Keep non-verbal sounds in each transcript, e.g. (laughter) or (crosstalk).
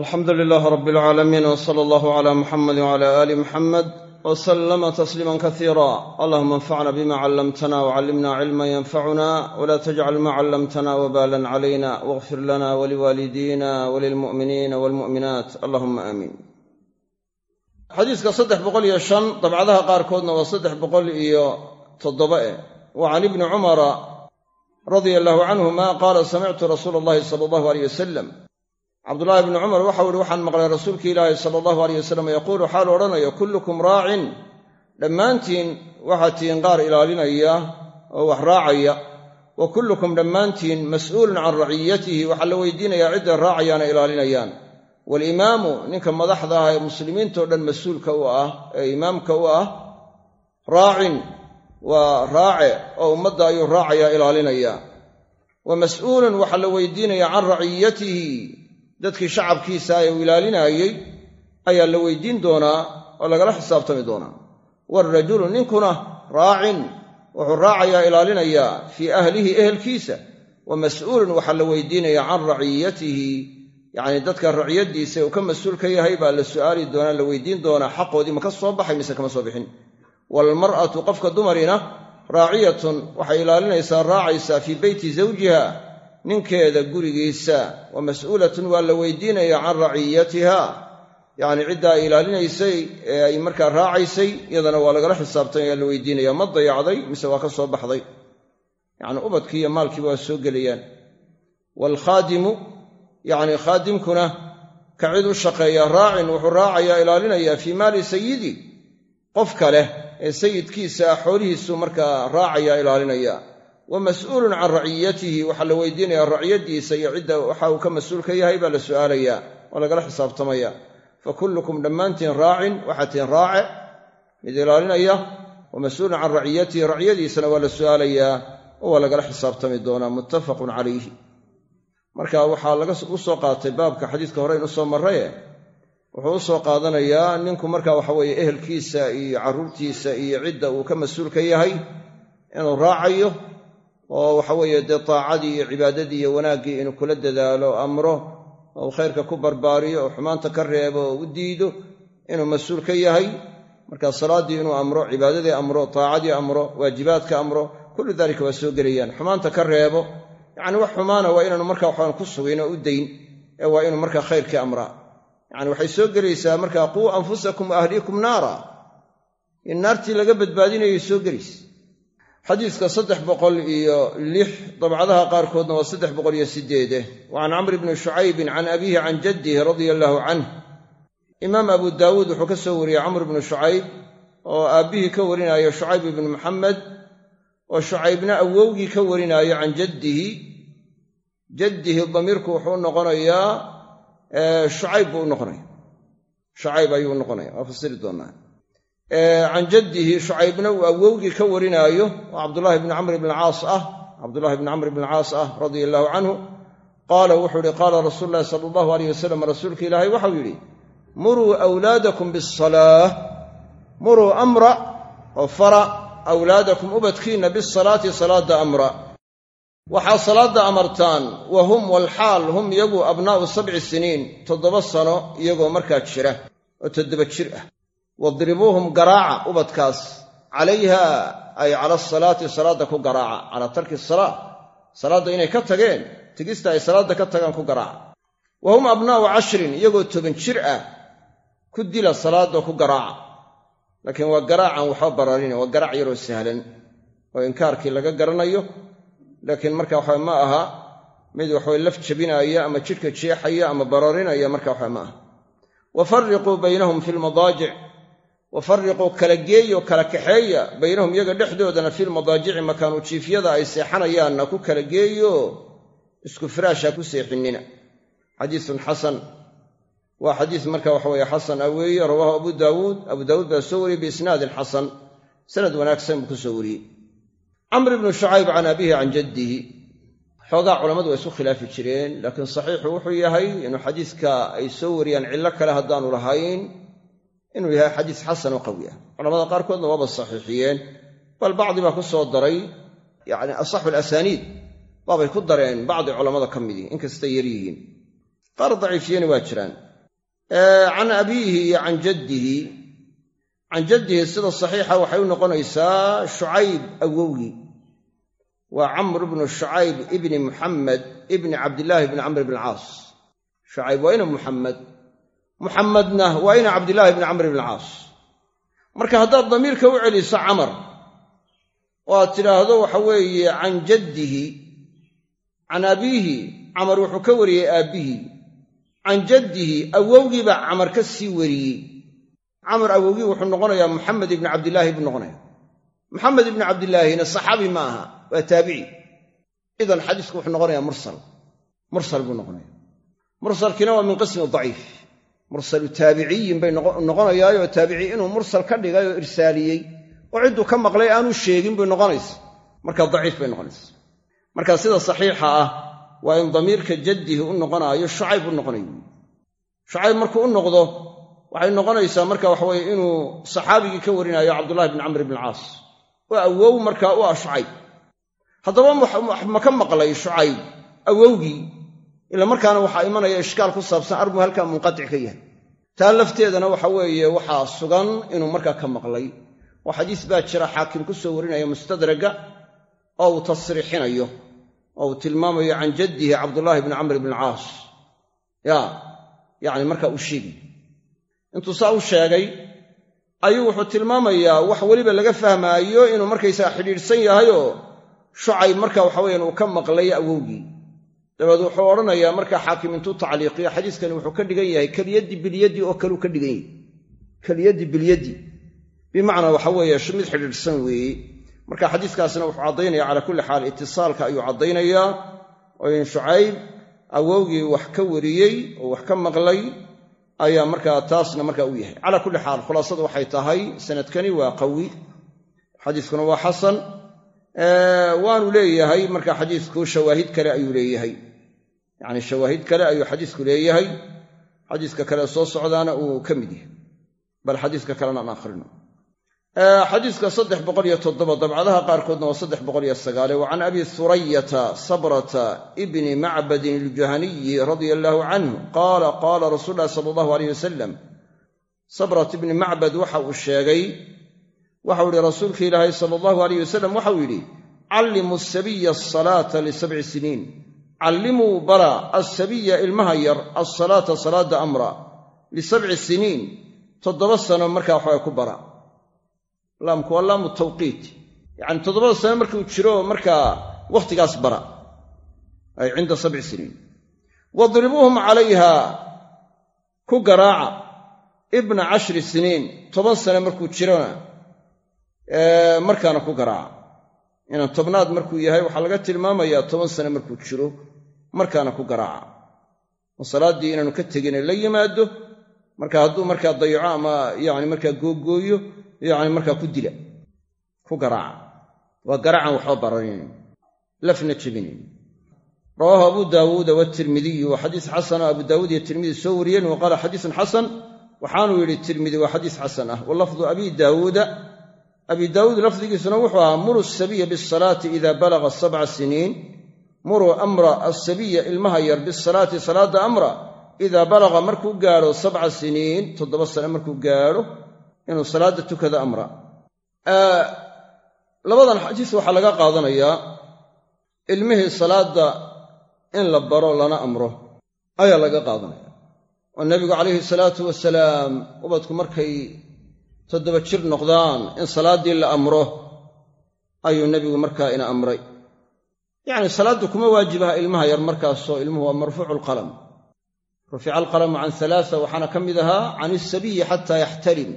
alxamdu lilaah rab alcaalamiin w sala allahu cala muxamedi wcala aali muxamed w salama tasliima kasiira allahuma anfacna bima callamtana wcallimna cilma yanfacuna wla tajcal ma callamtana wbalan calayna wاغfir lana waliwaalidina walilmu'miniina walmu'minaat allahuma aamiin xadiiska saddex boqol iyo shan dabcadaha qaarkoodna waa saddex boqol iyo toddoba eh. Wa can ibni cumara radia allahu canhuma qaala samictu rasuula allahi sala allahu aleyh wasalam cabdullaahi bni cumar waxau ihi waxaan maqlay rasuulki ilaahi sala allahu aleyh wasalam yaquulu xaalu odhanayo kullukum raacin. Dhammaantiin waxaad tihiin qaar ilaalinaya oo wax raacaya wa kullukum dhammaantiin mas'uulun can raciyatihi waxaa la weydiinayaa cidday raacayaana ilaalinayaan. Walimaamu ninka madaxda ah ee muslimiintao dhan mas'uulka u ah ee imaamka u ah raacin. Waa raace oo ummadda ayuu raacayaa ilaalinaya. Wa mas'uulun waxaa la weydiinayaa can raciyatihi dadkii shacabkiisa ee uu ilaalinaayey ayaa la weydiin doonaa oo lagala xisaabtami doonaa. Waalrajulu ninkuna raacin wuxuu raacayaa ilaalinayaa fii ahlihi ehelkiisa wa mas'uulun waxaa la weydiinayaa can raciyatihi. Yacni dadka raciyaddiisa uu ka mas'uulka yahay baa la su'aali doonaa la weydiin doonaa xaqoodii ma ka soo baxay mise kama soo bixin? Waalmar'atu qofka dumarina raaciyatun waxay ilaalinaysaa raacaysaa fii beyti zawjiha ninkeeda gurigiisa wa mas'uulatun waa la weydiinaya can raciyatiha. Yacni cidda ay ilaalinaysay ee ay markaa raacaysay iyadana waa lagala xisaabtamaya la weydiinaya ma dayacday mise waa ka soo baxday? Yacni ubadkii iyo maalkiiba waa soo gelayaan. Waalkhaadimu yacni khaadimkuna ka cid u shaqeeya raacin wuxuu raacayaa ilaalinayaa fii maali sayidi. Qofka leh ee sayidkiisa ah xoolihiisu markaa raacayaa ilaalinaya wa mas'uulun can raciyatihi waxaa la weydiinayaa raciyaddiisa iyo cidda waxa uu ka mas'uul ka yahay baa la su'aalayaa oo lagala xisaabtamaya. Fa kullukum dhammaantiin raacin waxaa tihin raace mid ilaalinaya wa mas'uulun can raciyatihi raciyadiisana waa la su'aalayaa oo lagala xisaabtami doonaa muttafaqun calayhi. Marka waxaa laga soo qaatay baabka xadiiska hore inu soo marraye wuxuu u soo qaadanayaa ninku marka waxaweeye ehelkiisa iyo carruurtiisa iyo cidda uu ka mas'uulka yahay inuu raacayo oo waxaweeye dee taacadii iyo cibaadadii iyo wanaaggii inuu kula dadaalo amro oo khayrka ku barbaariyo oo xumaanta ka reebo oo u diido inuu mas'uul ka yahay. Marka salaaddii inuu amro cibaadadii amro taacadii amro waajibaadka amro kullu daalika waa soo gelayaan. Xumaanta ka reebo yacni wax xumaana waa inaanu markaa waxaan ku sugin oo u dayn ee waa inuu markaa khayrkii amraa. Yacni waxay soo gelaysaa markaa quu anfusakum wa ahliikum naara. In naartii laga badbaadinayay soo gelaysa xadiiska saddex boqol iyo lix dabcadaha qaarkoodna waa saddex boqol iyo sideede wa can camri bni shucaybin can abiihi can jaddihi radia allaahu canh imaam abu daawuud wuxuu ka soo wariyey camr bnu shucayb oo aabbihii ka warinaayo shucayb ibnu maxamed oo shucaybna awowgii ka warinaayo can jaddihi. Jaddihi damiirku wuxuu noqonayaa shucayb buu noqonaya. Shucayb ayuu noqonaya. Waa fasiri doonaa can jaddihi shucaybna uu awowgii ka warinaayo oo cabdullaahi bni camr bn caas ah cabdullahi bni camr bn caas ah radia allaahu canhu. Qaala wuxuu ihi qaala rasuulu llahi sala allahu aleyh wasalam rasuulka ilaahay waxau yidhi muruu awlaadakum bisalaah muruu amra oo fara awlaadakum ubadkiinna bisalaati salaadda amra waxaa salaadda amartaan wa hum walxaal hum iyagu abnaa'u sabci siniin toddoba sano iyagoo markaa jira oo toddoba jir ah wadribuuhum garaaca ubadkaas. Calayha ay cala asalaati salaadda ku garaaca calaa tarki salaa salaadda inay ka tageen tegista ay salaadda ka tagaan ku garaaca. Wa hum abnaa'u cashrin iyagoo toban jir ah ku dila salaadda ku garaaca. Laakiin waa garaacan waxba bararina waa garaac yaroo sahlan oo inkaarkii laga garanayo. Laakiin marka waxa ma aha mid waxaway laf jabinaaya ama jidhka jeexaya ama bararinaya marka waxa ma aha. Wa farriquu baynahum fi lmadaajic wa farriquu kala geeyo kala kaxeeya baynahum iyaga dhexdoodana filmadaajici makaanu jiifyada ay seexanayaanna ku kala geeyo isku firaasha ku seexinina. Xadiisun xasan. Waa xadiis marka waxa weye xasan ah weeye rawaahu abu daawuud. Abu daawuud baa soo wariyey biisnaadin xasan. Sanad wanaagsan buu ku soo wariyey. Camr ibnu shucayb can abiihi can jaddihi. Xoogaa culammadu waa isu khilaafi jireen laakiin saxiixu wuxuu yahay inuu xadiiska ay soo wariyaan cillo kale haddaanu lahayn inuu yahay xadiis xasan oo qawi ah. Culamada qaarkoodna waaba saxiixiyeen bal bacdi baa ku soo daray yacni asaxu alasaniid baabay ku dareen bacdi culammada ka midii inkastay yar yihiin qaar daciifiyena waa jiraan. Can abiihi iyo can jaddihi can jaddihi sida saxiixa waxay u noqonaysaa shucayb awowgii waa camr bnu shucayb ibni muxamed ibni cabdillaahi bni camr bn caas. Shucayb waa ina muxamed muxamedna waa ina cabdillaahi bni camr bn caas marka haddaad damiirka u celiso camar oo aad tidhaahdo waxa weeye can jaddihi can abiihi camar wuxuu ka wariyey aabbihii can jaddihi awowgii baa camar ka sii wariyey. Camar awowgii wuxuu noqonayaa muxamed ibni cabdillaahi buu noqonaya muxamed ibni cabdillaahina saxaabi ma aha waa taabici. Idan xadiisku wuxuu noqonayaa mursal. Mursal buu noqonaya mursalkiina waa min qismi daciif mursalu taabiciyin bay noqonayaayoo taabici inuu mursal ka dhigay oo irsaaliyey oo cidduu ka maqlay aanu sheegin bay noqonaysa marka daciif bay noqonaysa marka sida saxiixa ah waa in damiirka jaddihi u noqonaayo shucayb u noqonayo shucayb markuu u noqdo waxay noqonaysaa marka waxaweye inuu saxaabigii ka warinayo cabdullahi bni camr bn caas oo awow markaa u ah shucayb. Haddaba ma ka maqlay shucayb awowgii ila markaana waxaa imanaya ishkaal ku saabsan arbuu halkaa munqatic ka yahay taa lafteedana waxa weeye waxaa sugan inuu markaa ka maqlay. Oo xadiis baa jira xaakim ku soo warinaya mustadraga oo uu tasriixinayo oo uu tilmaamayo can jaddihi cabdullaahi bni camr bn caas. Ya yacni markaa uu sheegay intuu saa u sheegay ayuu wuxuu tilmaamayaa wax weliba laga fahmaayo inuu markaysaga xidhiidhsan yahayoo shucayb marka waxaweyan uu ka maqlay awowgii dabeed wuxuu odhanayaa markaa xaakim intuu tacliiqiyo xadiiskani wuxuu ka dhigan yahay keliyaddi bilyaddi oo kaleu ka dhigan yahay. Keliyaddi bilyaddi bimacnaa waxa weeye mid xidhiidhsan weeye marka xadiiskaasina wuxuu caddaynaya calaa kulli xaal itisaalka ayuu caddaynayaa. Oo in shucayb awowgii wax ka wariyey oo wax ka maqlay ayaa markaa taasna markaa u yahay. Calaa kulli xaal khulaasadu waxay tahay sanadkani waa qawi. Xadiiskuna waa xasan waanu leeyahay marka xadiisku shawaahid kale ayuu leeyahay. Yacni shawaahid kale ayuu xadiisku leeyahay. Xadiiska kale soo socdaana uu ka mid yahay. Bal xadiiska kalena aan xadiiska saddex boqol iyo toddoba dabcadaha qaarkoodna waa saddex boqol iyo sagaale. Wa can abi hurayata sabrata ibni macbadin iljuhaniyi radia allaahu canhu qaala qaala rasuul ulahi sala allahu aleyh wasalam sabrat ibni macbad waxa uu sheegay waxau yihi rasuulka ilaahay sala allahu aleyh wasalam waxau yidhi callimuu asabiya asalaata lisabci siniin. Callimuu bara asabiya ilmaha yar alsalaata salaada amra lisabci siniin. Toddoba sano markaa waxaa ku bara. Laamku waa laamu tawqiit. Yacani toddobada sano markuu jiro markaa wakhtigaas bara. Ay cinda sabci siniin. Wadribuuhum calayha ku garaaca ibna cashri siniin. Toban sano markuu jirona markaana ku garaaca inaan tobnaad markuu yahay waxaa laga tilmaamayaa toban sano markuu jiro markaana ku garaaca oo salaaddii inaanu ka tegine la yimaado marka hadduu markaa dayaco ama yani markaa googooyo yani markaa ku dila ku garaaca waa garaacan waxba baranayn lafna jebinayn rawaahu abu daawuuda watirmidiyu waa xadiis xasano abu daawuud iyo tirmidi soo wariyeen wa qaala xadiisun xasan waxaanuu yidhi tirmidi waa xadiis xasan ah. Wa lafdu abi daawuuda abi daawuud lafdigiisuna wuxuu ahaa muru sabiya bisalaati ida balaga sabca siniin. Muruu amra asabiya ilmaha yar bisalaati salaada amra. Idaa balaga markuu gaadho sabca siniin toddoba sane markuu gaadho inuu salaadda tukado amra. Labadan xadiis waxaa laga qaadanayaa ilmihii salaadda in la baro lana amro ayaa laga qaadanaya. Oo nebigu calayhi salaatu wasalaam ubadku markay toddoba jir noqdaan in salaaddii la amro ayuu nebigu markaa ina amray. Yacni salaaddu kuma waajibaha ilmaha yar markaasoo ilmuhu waa marfuucu alqalam rufica alqalamu can alaaa waxaana ka mid ahaa can isabiyi xataa yaxtalim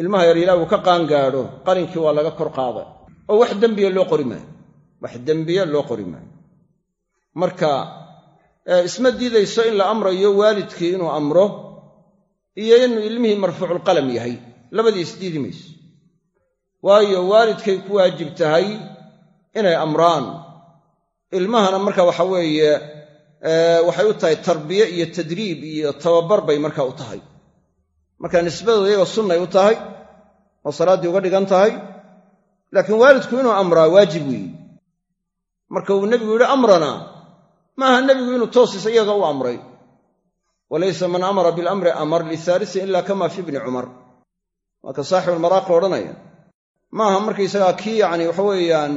ilmaha yar ilaa uu ka qaangaadho qalinkii waa laga kor qaaday. Oo wax dembiya loo qori maayo. Wax dembiya loo qori maayo. Marka isma diidayso in la amrayo waalidkii inuu amro iyo inuu ilmihii marfuuculqalam yahay labadii isdiidi mayso. Waayo waalidkay ku waajib tahay inay amraan. Ilmahana marka waxa weeye waxay u tahay tarbiye iyo tadriib iyo tababar bay marka u tahay. Marka nisbadooda iyagoo sunnay u tahay oo salaaddii uga dhigan tahay laakiin waalidku inuu amraa waajib weeye. Marka uu nebigu yidhi amrana. Maaha nebigu inuu toosiisa iyaga u amray. Walaysa man amara bilamri amar lihaalisin ila kama fi bni cumar waa ka odhanaya. Maaha markaysagaa kii yacni waxa weeyaan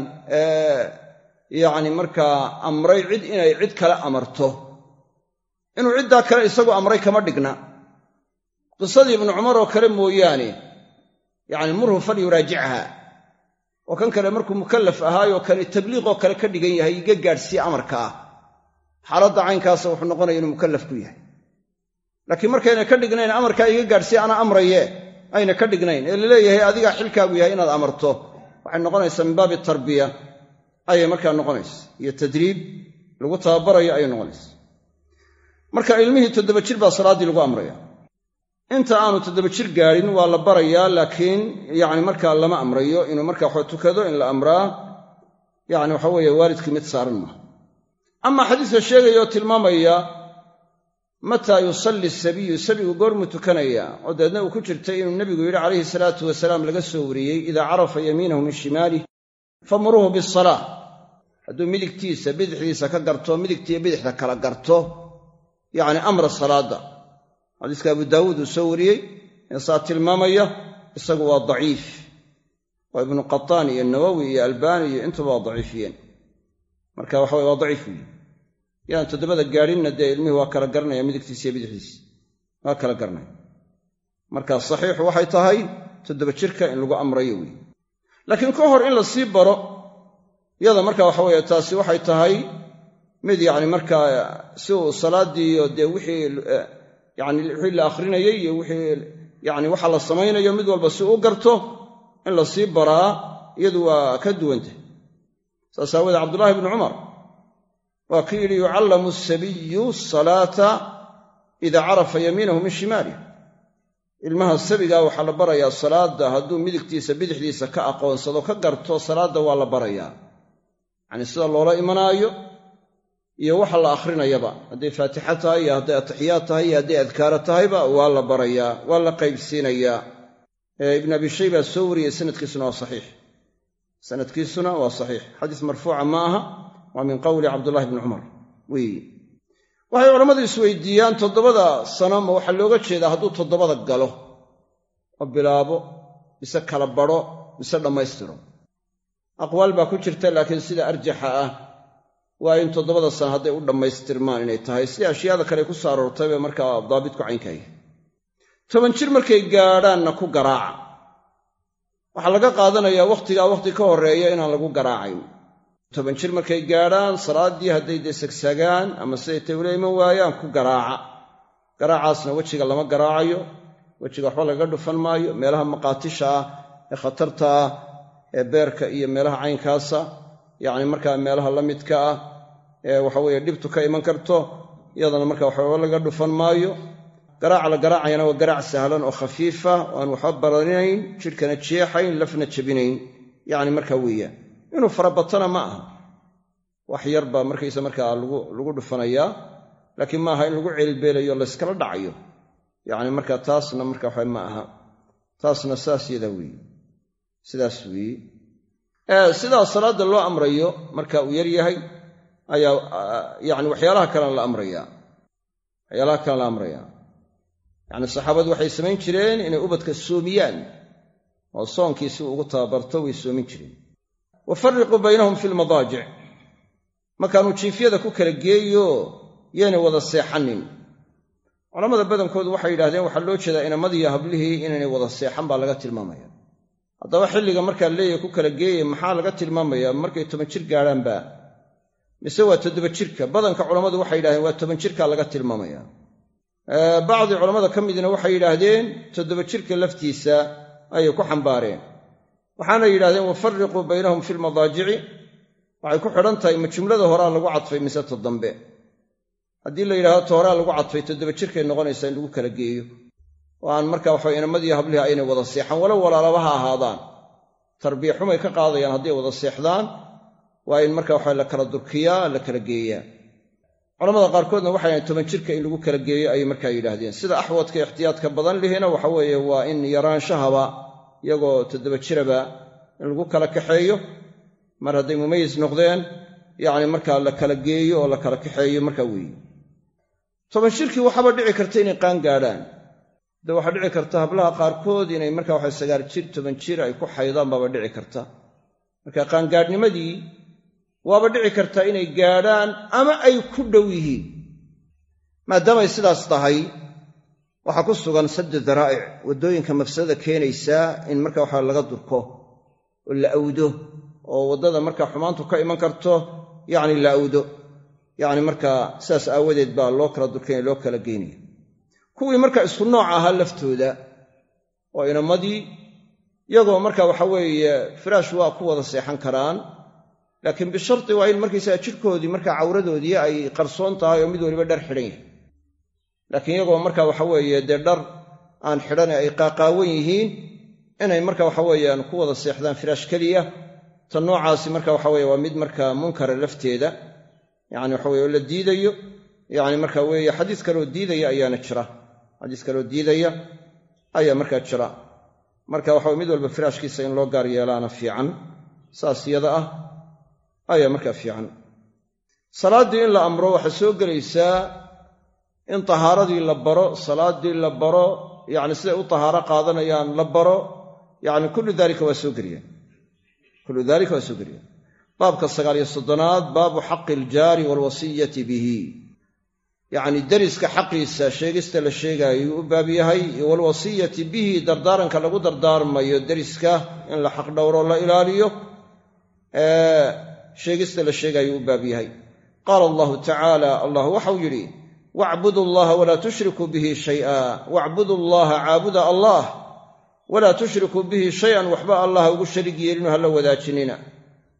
yacni markaa amray cid inay cid kale amarto. Inuu ciddaa kale isagu amray kama dhigna. Qisadii ibnu cumar oo kale mooyaane yacni murhu falyuraajichaa oo kan kale markuu mukallaf ahaayoo kale tabliiqoo kale ka dhigan yahay iga gaadhsii amarka ah. Xaaladda caynkaasa wuxuu noqonaya inuu mukallaf ku yahay. Laakiin markayna ka dhignayn amarkaa iga gaadhsii ana amraye ayna ka dhignayn. Ee la leeyahay adigaa xilkaagu yahay inaad amarto. Waxay noqonaysaa min baabi tarbiya. Ayay markaa noqonaysa iyo tadriib lagu tababarayo ayay noqonaysa marka ilmihii toddoba jir baa salaaddii lagu amraya inta aanu toddoba jir gaadhin waa la barayaa laakiin yacni markaa lama amrayo. Inuu markaa waxaa tukado in la amraa yacni waxa weeye waalidkii mid saaran maaha. Amaa xadiiska sheegaya oo tilmaamaya mataa yusalli sabiyu sabigu goormuu tukanaya oo dabeedna uu ku jirtay inuu nebigu yidhi calayhi salaatu wasalaam laga soo wariyey idaa carafa yamiinahu min shimaalih famuruuhu bisalaa hadduu midigtiisa bidixdiisa ka garto midigtiiyo bidixda kala garto yacni amra salaadda xadiiska abu daawuud uu soo wariyey ee saa tilmaamaya isagu waa daciif. Waa ibnu qataan iyo nawowi iyo albaani iyo intuba waa daciifiyeen. Marka waxa weye waa daciif. weyi yaan toddobada gaadhinna dee ilmihii waa kala garanaya midigtiisa iyo bidixdiisa. Waa kala garanaya marka saxiixu waxay tahay toddoba jirka in lagu amrayo weyi laakiin ka hor in la sii baro yada marka waxa weeye taasi waxay tahay mid yacni markaa si uu salaadiiyo dee wixii yacni wixii la akhrinayay iyo wixii yacni waxa la samaynayo mid walba si uu garto in la sii baraa iyadu waa ka duwantah saas aawoodee cabdullaahi bnu cumar waa kii yidhi yucallamu asabiyu salaata idaa carafa yamiinahu min shimaalih ilmaha sabigaa waxaa la barayaa salaadda hadduu midigtiisa bidixdiisa ka aqoonsado ka garto salaadda waa la barayaa. Yacni sida loola imanaayo iyo waxa la akhrinayaba. Hadday faatixa tahay iyo hadday atixiyaad tahay iyo hadday adkaaro tahayba waa la barayaa waa la qaybsiinayaa. Ibn abi shayba soo wariyey sanadkiisuna waa saxiix. Sanadkiisuna waa saxiix. Xadiis marfuuca ma aha waa min qowli cabdullahi bni cumar weeye waxay culammadu isweydiiyaan toddobada sano ma waxaa looga jeedaa hadduu toddobada galo oo bilaabo mise kala badho mise dhammaystiro. Aqwaal baa ku jirta laakiin sida arjaxa ah waa in toddobada sano hadday u dhammaystirmaan inay tahay. Sida ashyaada kale ku soo aroortayba markaa daabitku caynkaya toban jir markay gaadhaanna ku garaaca. Waxaa laga qaadanayaa wakhtigaa wakhti ka horreeya inaan lagu garaacayn toban jir markay gaadhaan salaaddii hadday dee sagsagaan ama siday tay ula iman waayaan ku garaaca. Garaacaasna wejiga lama garaacayo wejiga waxba lagaga dhufan maayo meelaha maqaatisha ah ee khatarta ah ee beerka iyo meelaha caynkaasa yacni markaa meelaha la midka ah ee waxaweeye dhibtu ka iman karto iyadana marka waxba laga dhufan maayo. Garaaca la garaacayana waa garaac sahlan oo khafiifa oo aan waxba baranayn jidhkana jeexayn lafna jabinayn yacni markaa weeyaan inuu farabatana ma aha. Wax yar baa markaysa markaa lagu dhufanayaa laakiin maaha in lagu ceelbeelayo layskala dhacayo. Yacni marka taasna marka waxa ma aha. Taasna saas yadaa weeye sidaas weeye sidaa salaadda loo amrayo marka uu yar yahay ayaa yacni waxyaalaha kalena la amrayaa. Waxyaalaha kalena la amrayaa. Yacni saxaabadu waxay samayn jireen inay ubadka soomiyaan. Oo soonkii si uu ugu tababarto way soomin jireen wa baynahum fi lmadaajic markaanuu jiifyada ku kala geeyo yaynay wada seexanin culammada badankoodu waxay yidhahdeen waxaa loo jeedaa inamadiyo hablihii inaynay wada seexan baa laga tilmaamaya haddaba xilliga markaa leeyahy ku kala geeyay maxaa laga tilmaamayaa markay toban jir gaadhaanba mise waa toddoba jirka badanka culammadu waxay yidhahdeen waa toban jirkaa laga tilmaamaya bacdi culammada ka midna waxay yidhaahdeen toddoba jirka laftiisa ayay ku xambaareen waxaana yidhahdeen wafarriquu baynahum fi lmadaajici waxay ku xidhan tahay ma jumlada horaa lagu cadfay mise ta dambe haddii la yidhahdo horaa lagu cadfay toddoba jirkay noqonaysaa in lagu kala geeyo. Oo aan marka waxa inamadii hablihi aynay wada seexan. Walow walaalaba ha ahaadaan tarbiya xumay ka qaadayaan hadday wada seexdaan waa in marka waxa la kala durkiyaa la kala geeyaa. Culamada qaarkoodna waxay toban jirka in lagu kala geeyo ayay markaa yidhaahdeen. Sida axwadka ixtiyaadka badan lihina waxa weeye waa in yaraanshahaba iyagoo toddoba jiraba in lagu kala kaxeeyo. Mar hadday mumayis noqdeen yacni markaa la kala geeyo oo la kala kaxeeyo markaa weeye toban jirkii waxaaba dhici karta inay qaan gaadhaan de waxaa dhici karta hablaha qaarkood inay markaa waxa sagaal jir toban jir ay ku xaydaan baaba dhici karta. Marka qaangaadhnimadii waaba dhici kartaa inay gaadhaan ama ay ku dhow yihiin. Maadaamay sidaas tahay waxaa ku sugan saddu daraa'ic waddooyinka mafsadada keenaysaa in marka waxa laga durko oo la awdo oo waddada markaa xumaantu ka iman karto yacni la awdo. Yacni markaa sidaas aawadeed baa loo kala durkaynaya loo kala geynaya kuwii marka isku nooc ahaa laftooda oo inamadii iyagoo marka waxa weeye firaash waa ku wada seexan karaan laakiin bisharti waa in markaysaga jidhkoodii markaa cawradoodii ay qarsoon tahay oo mid waliba dhar xidhan yahay laakiin iyagoo marka waxa weeye dee dhar aan xidhane ay qaaqaawan yihiin inay marka waxa weeyaan ku wada seexdaan firaash keliya ta noocaasi marka waxa weye waa mid marka munkara lafteeda yani waxa weye oo la diidayo yani marka weeye xadiis kaleoo diidaya ayaana jira. Xadiis kaleoo diidaya ayaa markaa jira. Marka waxa mid walba firaashkiisa in loo gaar yeelaana fiican saas yada ah ayaa markaa fiican. Salaaddii in la amro waxaa soo gelaysaa in tahaaradii la baro salaaddii la baro yacni siday u tahaaro qaadanayaan la baro yacni kullu daalika waa soo geliyaan kullu daalika waa soo geliyaan baabka sagaaliyo soddonaad baabu xaqi aljaari waalwasiyati bihi. Yacni deriska xaqiisa sheegista la sheegaayuu u baab yahay waalwasiyati bihi dardaaranka lagu dardaarmayo deriska in la xaq dhowro la ilaaliyo sheegista la sheegaayuu u baab yahay. Qaala allahu tacaala allah waxau yidhi wacbudu allaha walaa tushrikuu bihi shay'a. Wacbudu allaha caabuda allah. Walaa tushrikuu bihi shay-an waxba allah ugu sharig yeelino hala wadaajinina.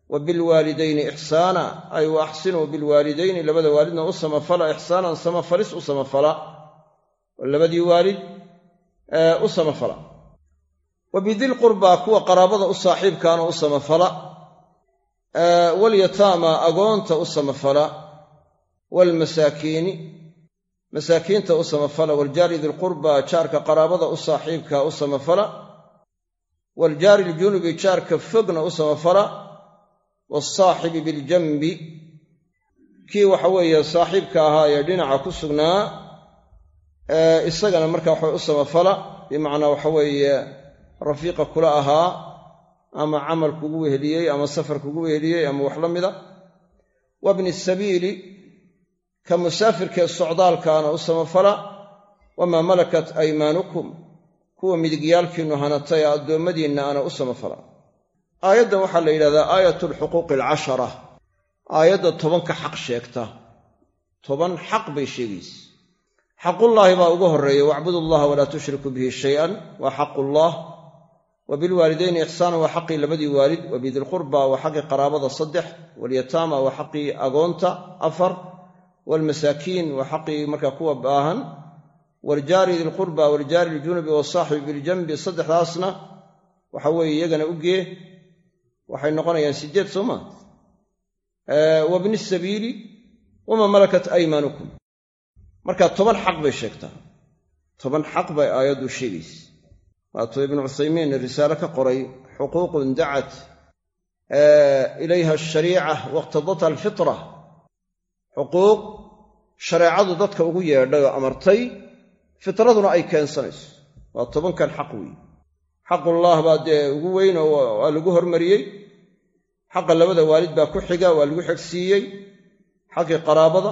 Wa bilwaalidayni ixsaana ay wa axsinuu bilwaalidayni labada waalidna u samafala ixsaanan samafalis u samafala. Oo labadii waalid u samafala. Wa bidilqurbaa kuwa qaraabada u saaxiibkaana u samafala. Walyataama agoonta u samafala. Waalmasaakiini masaakiinta u samafala waljaari dilqurbaa jaarka qaraabada u saaxiibka u samafala waljaari iljunubi jaarka fogna u samafala waalsaaxibi biljanbi kii waxa weeye saaxiibka ahaa ee dhinaca ku sugnaa isagana marka waxa u samafala bimacnaa waxa weeye rafiiqa kula ahaa ama camal kugu weheliyey ama safar kugu weheliyey ama wax la mida. Wabni sabiili ka musaafirkee socdaalkaana u samafala wamaa malakat aymaanukum kuwa midigyaalkiinnu hanatay addoommadiinna ana u samafala. Aayaddan waxaa la yidhahdaa aayat alxuquuqi alcashara. Aayadda tobanka xaq sheegta. Toban xaq bay sheegaysa. Xaqullaahi baa ugu horreeya wacbudu allaha walaa tushrikuu bihi shay-an. Waa xaqullah wa bilwaalidayni ixsaanan waa xaqii labadii waalid. Wa bidilqurba waa xaqii qaraabada saddex. Walyataama waa xaqii agoonta. Afar waalmasaakiin waa xaqii markaa kuwa baahan waaljaari dilqurba waaljaari iljunubi wasaaxibi biljanbi saddexdaasna waxa weeye iyagana u gee waxay noqonayaan sideed soo maa wabni sabiili wamaa malakat aymaanukum marka toban xaq bay sheegtaa toban xaq bay aayaddu sheegaysa waatuu ibnu cuthaymiin risaale ka qoray xuquuqun dacat ilayha ashariica waqtadatha alfitra xuquuq shareecadu dadka ugu yeedhay oo amartay fitraduna ay keensanayso. Waa tobankan xaq weeye xaqullah baa dee ugu weyn oo waa lagu hormariyey. Xaqa labada waalid baa ku xiga waa lagu xegsiiyey. Xaqii qaraabada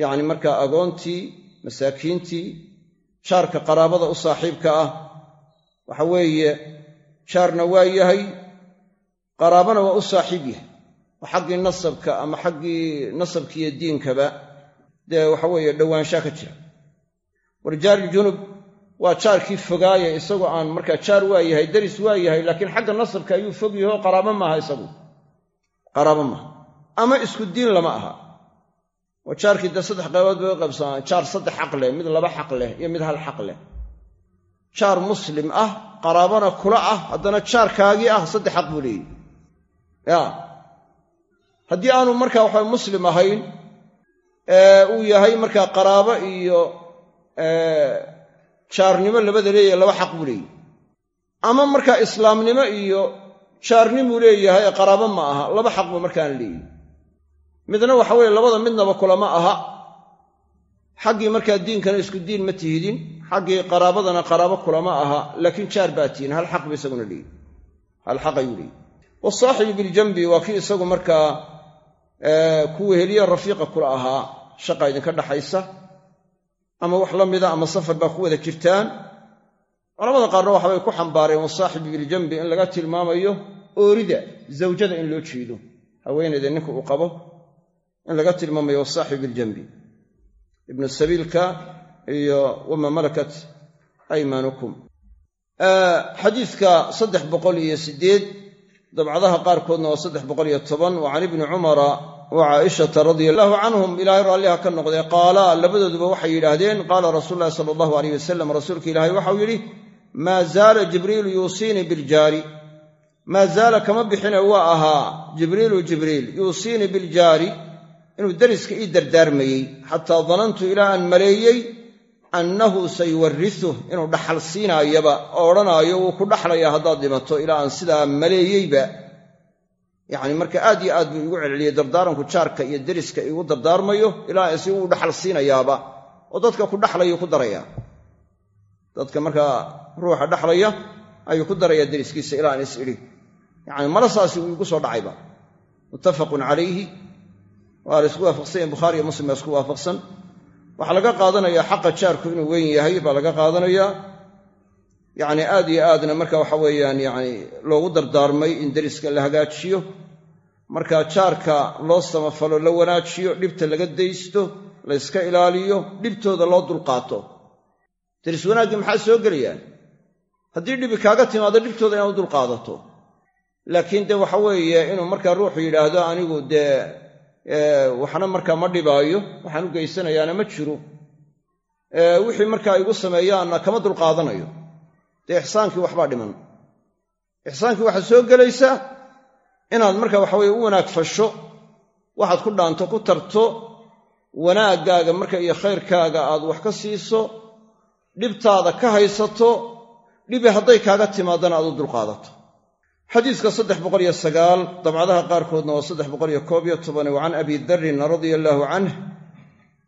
yacni markaa agoontii masaakiintii jaarka qaraabada u saaxiibka ah waxa weeye jaarna waa yahay qaraabana waa u saaxiib yahay. Oo xaggii nasabka ama xaggii nasabkiiyo diinkaba dee waxa weeye dhowaanshaa ka jira. Warjaarijunub waa jaarkii fogaaye isagoo aan markaa jaar waa yahay daris waa yahay laakiin xagga nasabka ayuu fog yahay oo qaraabo maaha isagu. Qaraabo maaha ama isku diin lama aha. Oo jaarkii dee saddex qaybood bay u qaybsamaan jaar saddex xaq leh mid laba xaq leh iyo mid hal xaq leh. Jaar muslim ah qaraabana kula ah haddana jaarkaagii ah saddex xaq buu leeyihi ya haddii aanu markaa waxa muslim ahayn uu yahay markaa qaraabo iyo jaarnimo labada leeyahay laba xaq buu leeyahy ama markaa islaamnimo iyo jaarnimuu leeyahay ee qaraabo ma aha laba xaq buu markaana leeyahy midna waxa weeye labada midnaba kulama aha. Xaggii markaa diinkana isku diin ma tihidin xaggii qaraabadana qaraabo kulama aha laakiin jaar baa tihin hal xaq ba isaguna leeyi hal xaq ayuu leeyi wasaaxibi biljambi waa kii isagu markaa ku weheliya rafiiqa kula ahaa shaqa idinka dhaxaysa ama wax la mida ama safar baa ku wada jirtaan. Culamada qaarna waxabay ku xambaareen wasaaxibi biljambi in laga tilmaamayo oorida zawjada in loo jeedo haweenayda ninka uu qabo in laga tilmaamayo wasaaxibi biljambi ibnu sabiilka iyo wama malakat aymaanukum. Xadiidka saddex boqol iyo siddeed dabcadaha qaarkoodna waa saddex boqol iyo toban wa ibni cumara wa caaishata radia allahu canhum ilaahay raalliha ka noqdee qaala labadooduba waxay yidhaahdeen qaala rasuulu llahi sala allahu aleyh wasalam rasuulka ilaahay waxau yidhi maa zaala jibriilu yuusiinii biljaari. Maa zaala kama bixine waa ahaa jibriilu jibriil yuusiinii biljaari inuu deriska ii dardaarmayey xataa danantu ilaa aan maleeyey annahu sayuwarisuh inuu dhaxal siinaayaba oo odhanaayo wuu ku dhaxlayaa haddaad dhimato ilaa aan sidaa maleeyeyba yacni marka aad iyo aad buu igu celceliyey dardaaranku jaarka iyo deriska igu dardaarmayo ilaa si uu dhaxal siinayaaba oo dadka ku dhaxlayuu ku darayaa dadka markaa ruuxa dhaxlaya ayuu ku darayaa deriskiisa ilaa aan is idhi. Yacni malasaasi uu igu soo dhacayba. Muttafaqun calayhi. Waa la isku waafaqsan yahin bukhaari iyo muslim baa isku waafaqsan. Waxaa laga qaadanayaa xaqa jaarku inuu weyn yahay baa laga qaadanayaa yacni aad iyo aadna marka waxa weeyaan yacni loogu dardaarmay in deriska la hagaajiyo marka jaarka loo samafalo la wanaajiyo dhibta laga daysto la yska ilaaliyo dhibtooda loo dulqaato. Deris wanaaggii maxaa soo gelayaan? Haddii dhibi kaaga timaado dhibtooda inaad u dulqaadato. Laakiin dee waxa weeye inuu markaa ruuxu yidhaahdo anigu dee waxna markaa ma dhibaayo waxaan u geysanayaana ma jiro. Wixii markaa igu sameeyaanna kama dulqaadanayo dee ixsaankii waxbaa dhiman. Ixsaankii waxaad soo gelaysaa inaad marka waxaweye u wanaag fasho waxaad ku dhaanto ku tarto wanaaggaaga marka iyo khayrkaaga aad wax ka siiso dhibtaada ka haysato dhibi hadday kaaga timaadana aad u dulqaadato xadiiska saddex boqol iyo sagaal dabcadaha qaarkoodna waa saddex boqol iyo koob iyo toban wa can abi darin radia allaahu canh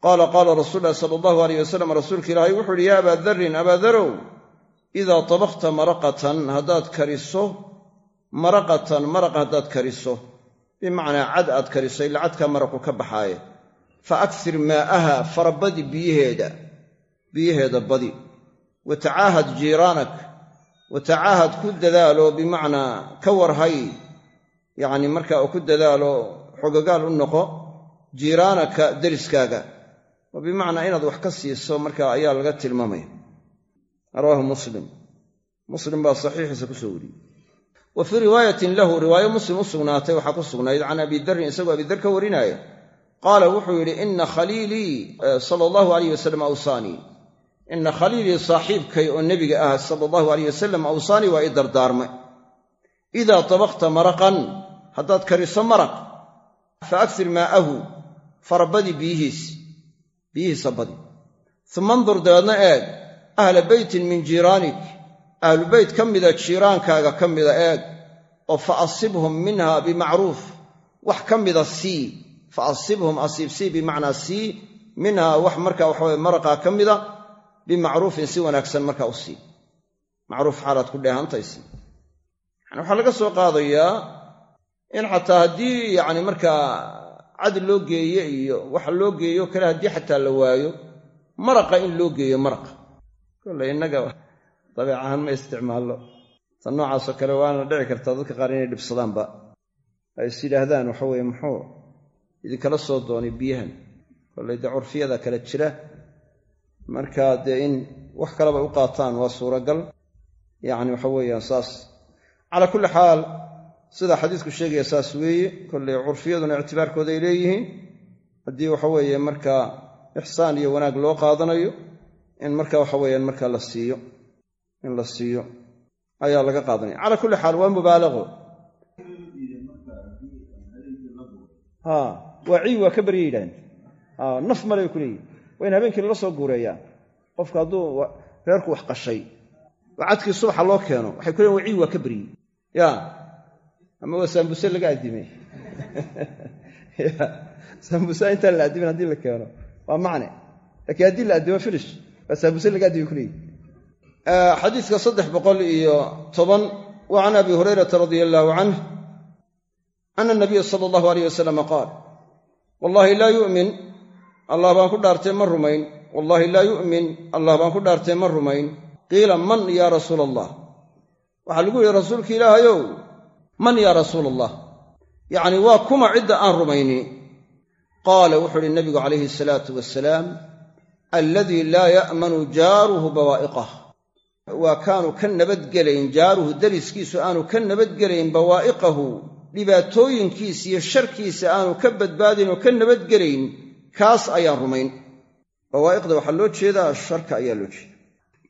qaala qaala rasuul lahi sala allahu aleyh wasalam rasuulka ilaahay wuxu uhi yaa abaa darin abaadarow idaa tabakta maraqatan haddaad kariso maraqatan maraq haddaad kariso bimacnaa cad aad kariso ila cadkaa maraqu ka baxaaye fa aksir maa'aha farabadi biyaheeda biyaheeda badi. Wa tacaahad jiiraanak wa tacaahad ku dadaalo bimacnaa ka warhay. Yacni marka oo ku dadaalo xogagaal u noqo jiiraanaka deriskaaga. Oo bimacnaa inaad wax ka siiso marka ayaa laga tilmaamaya rawaahu muslim. Muslim baa saxiixiisa ku soo wariyey. Wa fii riwaayatin lahu riwaayo muslim u sugnaatay waxaa ku sugnayd can abi darin isagoo abidar ka warinaya qaala wuxuu yidhi ina khaliilii sala allahu alayh wasalam awsaanii ina khaliilii saaxiibkay oo nebiga ah sala allahu alayh wasalam awsaanii waa ii dardaarmay. Idaa tabakta maraqan haddaad kariso maraq fa aksir maa'ahu farabadi biyihiis biyihiisa badi. Uma andur dabeedna eeg ahla beytin min jiiraanik ahlu beyt ka mida jiiraankaaga ka mida eeg oo fa asibhum minha bimacruuf. Wax ka mida sii fa asibhum asiibsii bimacnaa sii minhaa wax marka waxaweye maraqaa ka mida bimacruufin si wanaagsan markaa u sii macruuf xaalaad ku dheehantahay sii yani waxaa laga soo qaadayaa in xataa haddii yacni markaa cad loo geeye iyo waxa loo geeyo kale haddii xataa la waayo maraqa in loo geeyo maraqa kolle innaga dabeec ahaan ma isticmaallo. Tan noocaasoo kale waana dhici kartaa dadka qaar inay dhibsadaanba. Ay is yidhaahdaan waxa weeye muxuu idinkala soo doonay biyahan. Kollay dee curfiyada kale jira. Marka dee in wax kaleba u qaataan waa suuragal. Yacni waxa weeyaan saas. Calaa kulli xaal sidaa xadiisku sheegaya saas weeye kolley curfiyaduna ictibaarkooday leeyihiin. Haddii waxa weeye markaa ixsaan iyo wanaag loo qaadanayo in marka waxa weeyaan markaa la siiyo in la siiyo ayaa laga qaadanaya. Calaa kulli xaal waa mubaalaqo waa ciid waa ka barya yidhaahn naf male bay ku leeyihiin waa in habeenkii lala soo guureeyaan qofka hadduu reerku wax qashay oo cadkii subaxa loo keeno waxay ku leeyin waa ciid waa ka baryey ya ama waa saambuse laga addimay. (laughs) Saambuse intaan la addimin haddii la keeno waa macne. Laakiin haddii la addimo finish xadiiska saddex boqol iyo toban wa can abi hurayrata radia allaahu canh ana nabiya sala allahu aleyh wasalama qaal wallaahi laa yu'min allah baan ku dhaartay ma rumayn. Wallaahi laa yu'min allah baan ku dhaartay ma rumayn. Qiila man yaa rasuula allah waxaa lagu yidhi rasuulka ilaahayow man yaa rasuula allah yacni waa kuma cidda aan rumayni qaala wuxuu uhi nabigu calayhi asalaatu wasalaam alladii laa ya'manu jaaruhu bawaa'iqah waa kaanu ka nabadgelayn jaaruhu dariskiisu aanu ka nabadgelayn bawaa'iqahu dhibaatooyinkiisa iyo sharkiisa aanu ka badbaadayn oo ka nabadgelayn kaas ayaan rumayn. Bawaa'iqda waxaa loo jeedaa sharka ayaa loo jeeda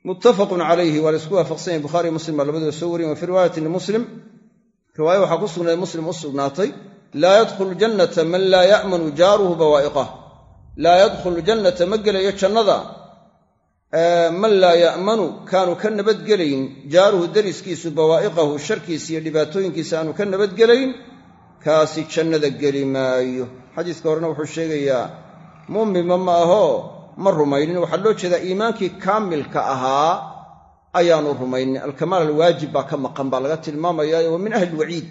muttafaqun calayhi waa la isku waafaqsan yahy bukhari muslim baa labadooda soo wariyen wa fii riwaayatin limuslim riwaaya waxaa ku sugnayd muslim u sugnaatay laa yadkhulu ya'manu jaaruhu bawaa'iqah laa yadkhulu jannata ma gelayo jannada. Man laa ya'manu kaanu ka nabadgelayn jaaruhu dariskiisu bawaa'iqahu sharkiisa iyo dhibaatooyinkiisa aanu ka nabadgelayn kaasi jannada geli maayo. Xadiiska horena wuxuu sheegayaa muuminba ma ahoo ma rumaynin. Waxaa loo jeedaa iimaankii kaamilka ahaa ayaanu rumaynin. Alkamaal alwaajib baa ka maqan baa laga tilmaamayaa wa min ahli lwaciid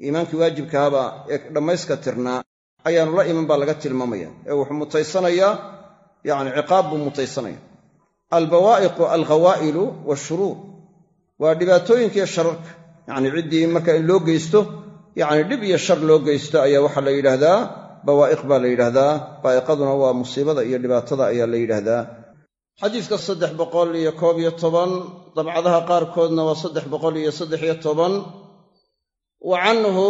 iimaankii waajibkahabaa ee dhammayska tirnaa ayaanu la iman baa laga tilmaamaya ee wuxuu mutaysanayaa yacni ciqaab buu mutaysanaya albawaa'iqu alghawaa'ilu waashuruur waa dhibaatooyinkiiyo shararka. Yacni ciddii marka in loo geysto yacni dhib iyo shar loo geysto ayaa waxaa la yidhaahdaa bawaa'iq baa la yidhaahdaa baa'iqaduna waa musiibada iyo dhibaatada ayaa la yidhaahdaa. Xadiiska saddex boqol iyo koob iyo toban dabcadaha qaarkoodna waa saddex boqol iyo saddex iyo toban. Wa canhu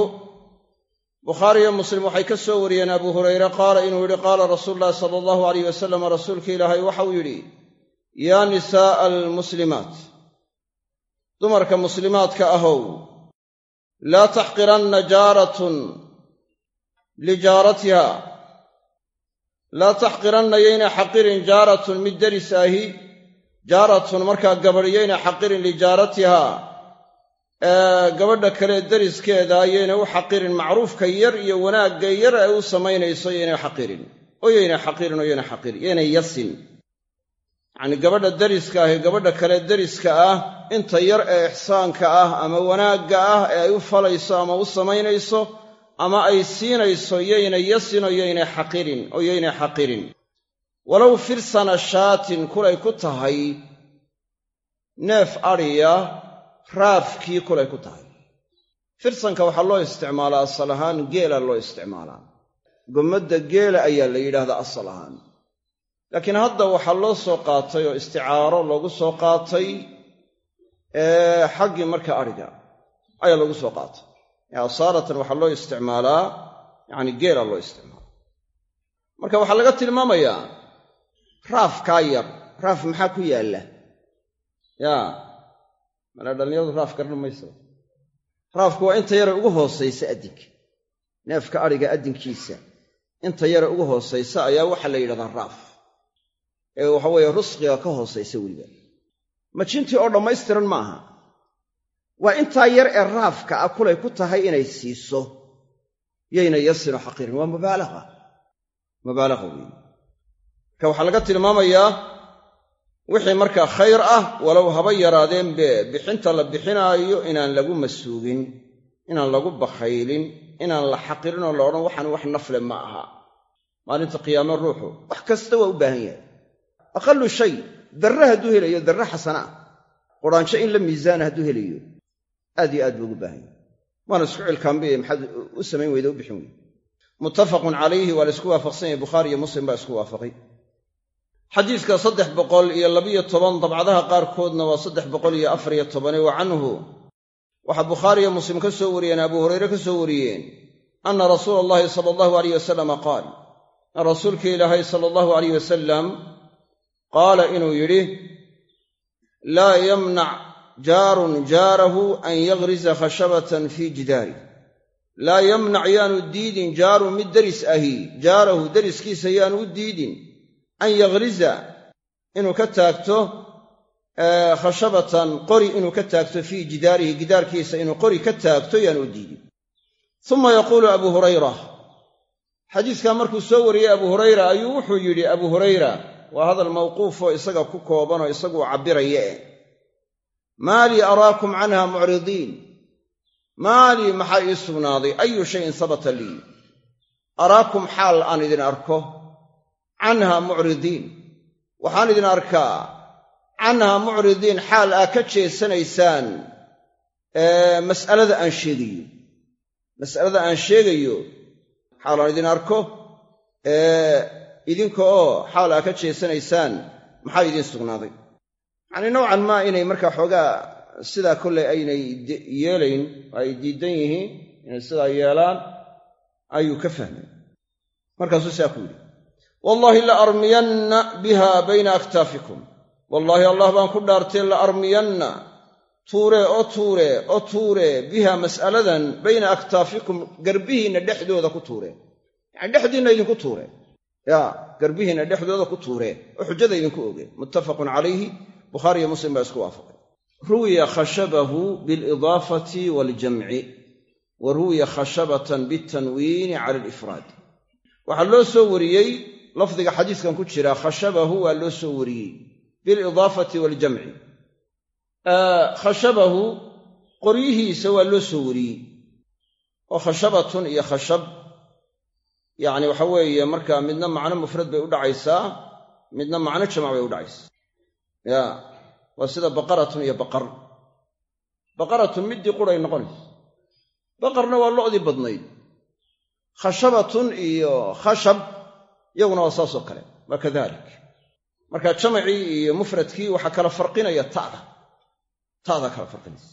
bukhaariyo muslim waxay ka soo wariyeen abu hurayre qaala inuu yidhi qaala rasuulu llahi sala allahu alayh wasalam rasuulka ilaahay waxau yidhi yaa nisaa'a almuslimaat dumarka muslimaadka ahow laa taxqiranna jaaratun lijaaratiha laa taxqiranna yaynay xaqirin jaaratun mid deris ahi jaaratun markaa gabadh yaynay xaqirin lijaaratiha gabadha kale deriskeeda yaynay u xaqirin macruufka yar iyo wanaagga yar ay u samaynayso yaynay xaqirin oo yaynay xaqirin oo yaynay xaqirin yaynay yasin. Yacnii gabadha deriska ahi gabadha kale deriska ah inta yar ee ixsaanka ah ama wanaagga ah ee ay u falayso ama u samaynayso ama ay siinayso yaynay yasin oo xaqirin oo yaynay xaqirin walow firsana shaatin kulay ku tahay neef adhiya raafkii kulay ku tahay. Firsanka waxaa loo isticmaalaa asal ahaan geela loo isticmaalaa. Gommadda geela ayaa la yidhaahdaa asal ahaan. Laakiin hadda waxaa loo soo qaatay oo isticaaro loogu soo qaatay xaggii marka adhiga ayaa loogu soo qaatay. Asaaratan waxaa loo isticmaalaa yacni geela loo isticmaala marka waxaa laga tilmaamayaa raafkaa yar raaf maxaa ku yaalla? Yaa malaa dhallinyaradu raaf garan mayso. Raafku waa inta yare ugu hoosaysa addinka neefka adhiga addinkiisa inta yare ugu hoosaysa ayaa waxaa la yidhahdaa raaf. Ee waxa weeye rusqiga ka hoosaysa weliba. Majintii oo dhammaystiran ma aha. Waa intaa yar ee raafka ah kulay ku tahay inay siiso. Yayna yasino xaqiirin. Waa mubaalaqa mubaalaqa weeye marka waxaa laga tilmaamayaa wixii markaa khayr ah walow haba yaraadeenbe bixinta la bixinaayo inaan lagu masuugin inaan lagu bakhaylin inaan la xaqirin oo la odhan waxaan wax nafle ma aha. Maalinta qiyaame ruuxu wax kasta waa u baahan yahay. Aqallu shay darre hadduu helayo darre xasana. Ah quraanjo in la miisaana hadduu helayo aad iyo aad buu ugu baahan yahay. Waana isku cilkaanbiye maxaad u samayn weyde u bixin weyde muttafaqun calayhi waa la isku waafaqsan yahay bukhaari iyo muslim baa isku waafaqay xadiidka saddex boqol iyo labiyo toban dabcadaha qaarkoodna waa saddex boqol iyo afariyo tobane wa canhu. Waxaa bukhaari iyo muslim ka soo wariyeen abu hurayre ka soo wariyeen anna rasuula allahi sala allahu alayh wasalama qaal in rasuulka ilaahay sala allahu alayh wasalam qaala inuu yidhi laa yamnac jaarun jaarahu an yagriza khashabatan fii jidaari. Laa yamnac yaanu diidin jaarun mid deris ahi jaarahu deriskiisa yaanu u diidin an yagriza inuu ka taagto khashabatan qori inuu ka taagto fii jidaarihi gidaarkiisa inuu qori ka taagto yaanu diidin. Uma yaquulu abu hurayra xadiiskaa markuu soo wariyey abu hurayra ayuu wuxuu yidhi abu hurayra waa hadal mawquufoo isaga ku koobanoo isaguu cabbiraya eh. Maa lii araakum canha mucridiin? Maa lii maxaa ii sugnaaday? Ayu shayin sabata lii? Araakum xaal aan idin arko canha mucridiin. Waxaan idin arkaa canha mucridiin xaal aa ka jeesanaysaan mas'alada aan sheegayo. Mas'alada aan sheegayo xaal aan idin arko idinka oo xaal aa ka jeesanaysaan maxaa idiin sugnaaday? Yacanii nowcan maa inay markaa xoogaa sidaa kolley aynay yeelayn ay diidan yihiin inay sidaa yeelaan ayuu ka fahmay. Markaasuu sidaa ku yidhi wallaahi la armiyanna biha bayna aktaafikum. Wallaahi allah baan ku dhaartay la armiyanna. Tuure oo tuure oo tuure biha mas'aladan bayna aktaafikum garbihiinna dhexdooda ku tuure. Yacani dhexdiinna idinku tuure. Ya garbihiinna dhexdooda ku tuure. Oo xujada idinku oge. Muttafaqun calayhi. Bukhaari iyo muslim baa isku waafaqay. Ruwiya khashabahu bilidaafati waaljamci wa ruwiya khashabatan bitanwiini cala alifraad waxaa loo soo wariyey lafdiga xadiiskan ku jira khashabahu waa loo soo wariyey bilidaafati waaljamci khashabahu qoryihiisa waa loo soo wariyey. Oo khashabatun iyo khashab. Yacni waxa weeye markaa midna macno mufrad bay u dhacaysaa midna macno jamac bay u dhacaysaa. Ya waa sida baqaratun iyo baqar. Baqaratun middii quray noqonaysa baqarna waa lo'dii badnayd. Khashabatun iyo khashab iyaguna waa saasoo kale. Waa kadalik. Marka jamacii iyo mufradkii waxaa kala farqinaya ta'da. Ta'da kala farqinaysa.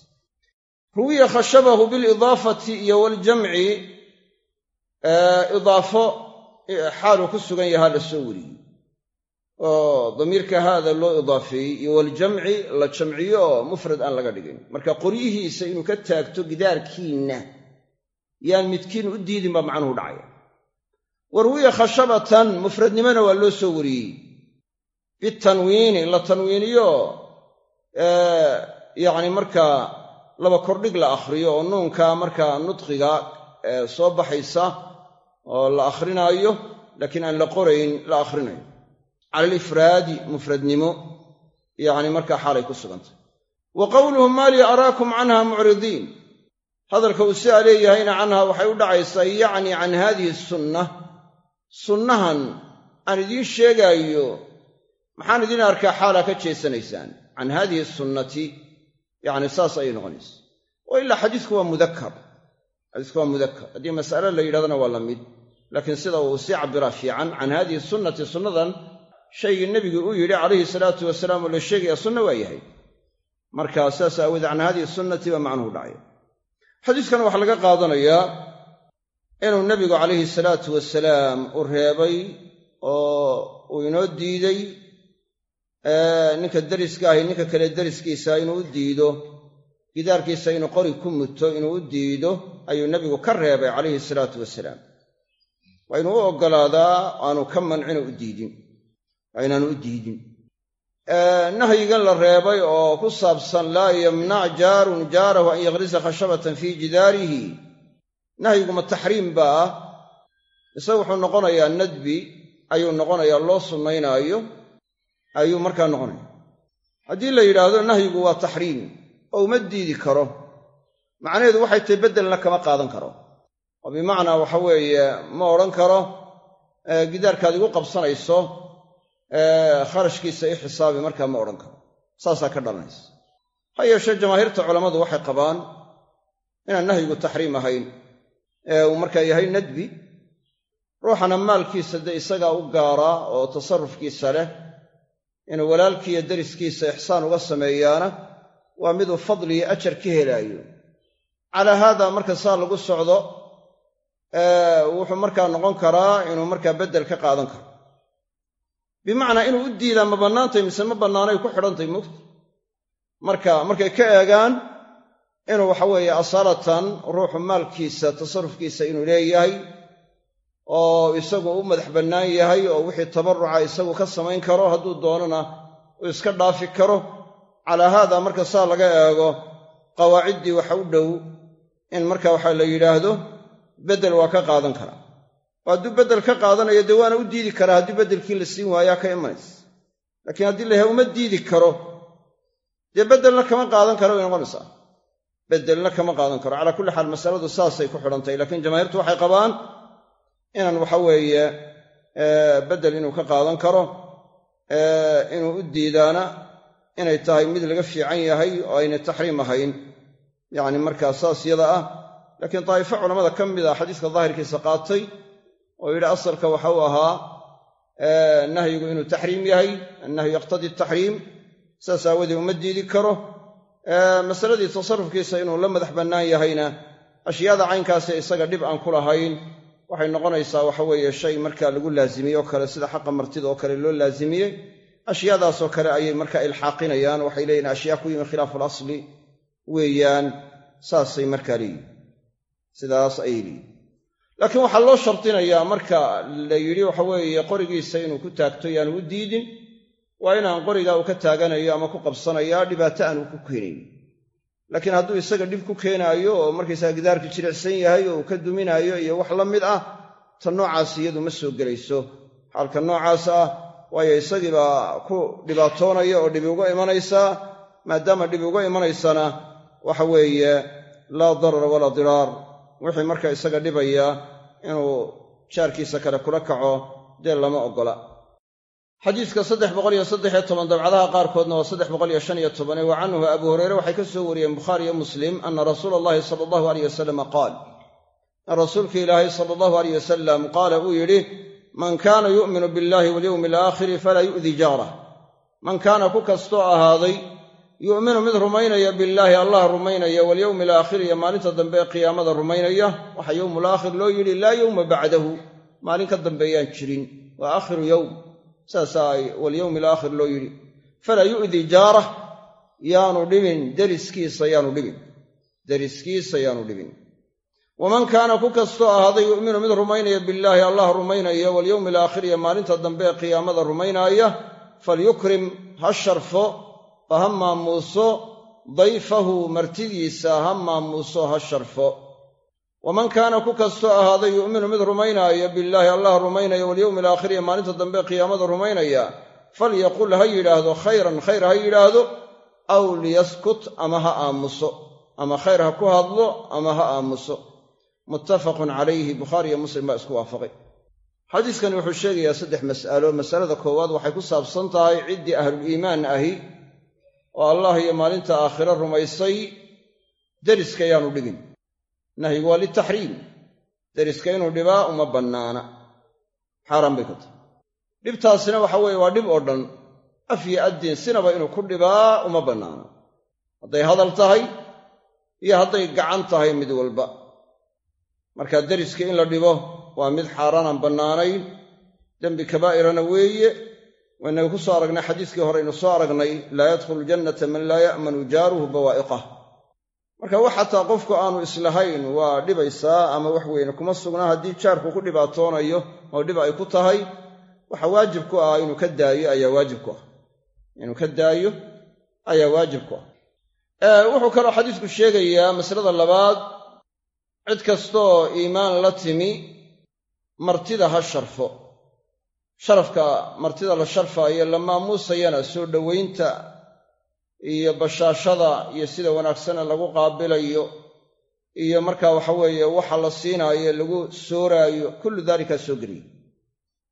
Ruwiya khashabahu bilidaafati iyo waljamci idaafo xaaluu ku sugan yahaa la soo wariyey. Oo damiirka haada loo idaafeeyey iyo waljamci la jamciyo oo mufrad aan laga dhigin. Marka qoryihiisa inuu ka taagto gidaarkiinna yaan midkiin u diidin baa macnuhu dhacaya warwiya khashabatan mufradnimona waa loo soo wariyey. Bitanwiini la tanwiiniyo yacni markaa laba kordhig la akhriyo oo nuunka markaa nudqiga soo baxaysa oo la akhrinaayo laakiin aan la qorayn la akhrinayo. Cala alifraadi mufradnimo yacni markaa xaalay ku sugantay. Wa qowluhu maa lii araakum canha mucridiin? Hadalka uu sidaa leeyahayna canha waxay u dhacaysaa yacni can haadihi sunna sunnahan aan idiin sheegaayo maxaan idiin arkaa xaalaa ka jeesanaysaan? Can haadihi sunnati yacni saas ayay noqonaysa oo ilaa xadiisku waa mudakar xadiisku waa mudakar haddii mas'ale la yidhahdana waa la mid. Laakiin sida uu sii cabbiraa fiican can haadihi sunnati sunnadan shaygii nebigu uu yidhi calayhi salaatu wasalaam oo la sheegaya sunna waa yahay. Marka saas aawoodee can haadihi sunnati baa macnuhu dhacay. Xadiiskana waxaa laga qaadanayaa inuu nebigu calayhi salaatu wasalaam u reebay oo uu inoo diiday ninka deriska ahi ninka kale deriskiisa inuu u diido gidaarkiisa inuu qori ku muto inuu u diido ayuu nebigu ka reebay calayhi salaatu wasalaam waa inuu u oggolaadaa aanu ka mancino u diidin waa inaanu u diidin. Nahyigan la reebay oo ku saabsan laa yamnac jaarun jaarahu an yakhrisa khashabatan fii jidaarihi nahyiguma taxriim baa ah mise wuxuu noqonayaa nadbi ayuu noqonayaa loo sunnaynaayo ayuu markaa noqonaya. Haddii la yidhaahdo nahyigu waa taxriim oo uma diidi karo macnaheedu waxay tahay beddelna kama qaadan karo. Oo bimacnaa waxa weeye ma odhan karo gidaarkaad igu qabsanayso kharashkiisa i xisaabi markaa ma odhan karo. Saasaa ka dhalanaysa. Ha yeeshee jamaahiirta culammadu waxay qabaan inaan nahyigu taxriim ahayn ee uu markaa yahay nadbi ruuxana maalkiisa dee isagaa u gaaraa oo tasarrufkiisa leh inuu walaalkiiyo deriskiisa ixsaan uga sameeyaana waa miduu fadli iyo ajar ka helaayo. Calaa haada marka saa lagu socdo wuxuu markaa noqon karaa inuu markaa beddel ka qaadan karo. Bimacnaa inuu u diidaa ma bannaantay mise ma bannaanay ku xidhantay mugta marka markay ka eegaan inuu waxa weeye asaalatan ruuxu maalkiisa tasarrufkiisa inuu leeyahay oo isagu u madax bannaan yahay oo wixii tabarruca isagu ka samayn karo hadduu doonana uu iska dhaafi karo. Calaa haada marka saa laga eego qawaaciddii waxa u dhow in marka waxa la yidhaahdo beddel waa ka qaadan karaa oo hadduu beddel ka qaadanayo dee waana u diidi karaa haddii beddelkii la siin waayaa ka imanaysa. Laakiin haddii la yahay uma diidi karo. Dee beddelna kama qaadan karo way noqonaysaa beddelna kama qaadan karo. Calaa kulli xaal masaladu saasay ku xidhantahy laakiin jamaahiirtu waxay qabaan inaan waxa weeye beddel inuu ka qaadan karo inuu u diidaana inay tahay mid laga fiican yahay oo aynay taxriim ahayn. Yacni markaa saas yada ah. Laakiin daa'ifo culammada ka mid a xadiiska daahirkiisa qaatay oo yidhi asalka waxa uu ahaa nahyigu inuu taxriim yahay annahyu yaqtadii taxriim saas aawadee uma diidi karo masaladii tasarufkiisa inuu la madax bannaan yahayna ashyaada caynkaasee isaga dhib aan ku lahayn waxay noqonaysaa waxa weeye shay markaa lagu laazimiyey oo kale sida xaqa martida oo kale loo laazimiyey. Ashyaadaasoo kale ayay markaa ilxaaqinayaan waxay leeyihiin ashyaa ku yimi khilaafu alasli weeyaan saasay markaa leeyihiin sidaas ayay leeyihiin laakiin waxaa loo shardinayaa marka la yidhi waxa weeye qorigiisa inuu ku taagto yaanu u diidin waa inaan qorigaa uu ka taaganayo ama ku qabsanayaa dhibaato aanu ku keenayn laakiin hadduu isaga dhib ku keenaayo oo markaysaga gidaarka jilicsan yahay oo uu ka duminaayo iyo wax la mid ah ta noocaas iyadu ma soo gelayso. Xaalka noocaas ah waayo isagiibaa ku dhibaatoonaya oo dhibi uga imanaysaa maadaama dhibi uga imanaysana waxa weeye laa darara walaa diraar. Wixii marka isaga dhibaya inuu jaarkiisa kale kula kaco dee lama oggola xadiidka saddex boqoliyo saddexiyo toban dabcadaha qaarkoodna waa saddex boqoliyo shan iyo tobane wa canhu abu hureyre waxay ka soo wariyeen bukhaari iyo muslim ana rasuula allahi sala allahu aleyh wasalama qaal rasuulka ilaahay sala allahu aleyh wasalam qaala uu yidhi man kaana yu'minu billahi walyowmi alaakhiri falaa yu'di jaarah man kaana ku kastoo ahaaday yu'minu mid rumaynaya billaahi allah rumaynaya walyowmi alaakhiri iyo maalinta dambe ee qiyaamada rumaynaya waxaa yowmul aakhir loo yidhi laa yowma bacdahu. Maalin ka dambeeyaan jirin waa aakhiru yowm saasaa walyowmi alaakhir loo yidhi falaa yu'di jaarah yaanu dhibin deriskiisa yaanu dhibin deriskiisa yaanu dhibin. Waman kaana ku kastoo ahaaday yu'minu mid rumaynaya billaahi allah rumaynaya walyowmi alaakhir iyo maalinta dambe ee qiyaamada rumaynaaya falyukrim ha sharfo oo ha maamuuso dayfahu martidiisa ha maamuuso ha sharfo waman kaana ku kastoo ahaaday yu'minu mid rumaynaaya billaahi allah rumaynaya walyowmi alaakhir iyo maalinta dambe qiyaamada rumaynaya falyaqul ha yidhaahdo khayran khayr ha yidhaahdo aw liyaskut ama ha aamuso ama khayr ha ku hadlo ama ha aamuso. Muttafaqun calayhi bukhaari iyo muslim baa isku waafaqay. Xadiiskani wuxuu sheegayaa saddex mas'alo. Masalada koowaad waxay ku saabsan tahay ciddii ahluliimaan ahi oo allah iyo maalinta aakhire rumaysay deriska yaanu dhibin nahyigu waa litaxriim. Deriska inuu dhibaa uma bannaana. Xaaraan bay ka tahay dhibtaasina waxa weeye waa dhib oo dhan. Af iyo addin sinaba inuu ku dhibaa uma bannaana. Hadday hadal tahay iyo hadday gacan tahay mid walba. Marka deriska in la dhibo waa mid xaaraanaan bannaanayn. Dembi kabaa'irana weeye. Waynaga ku soo aragnay xadiiskii hore aynu soo aragnay laa yadkhulu jannata man laa ya'manu jaaruhu bawaa'iqah marka wax xataa qofku aanu islahayn waa dhibaysaa ama wax weyne kuma sugnaa haddii jaarku ku dhibaatoonayo oo dhib ay ku tahay waxa waajib ku ah inuu ka daayo ayaa waajib ku ah. Inuu ka daayo ayaa waajib ku ah. Wuxuu kaloo xadiisku sheegayaa masalada labaad. Cid kastooo iimaan la timi martida ha sharfo. Sharafka martida la sharfaayo la maamuusayana soo dhowaynta iyo bashaashada iyo sida wanaagsana lagu qaabilayo iyo marka waxa weeye waxa la siinaayo lagu sooraayo kullu daalika soo geliya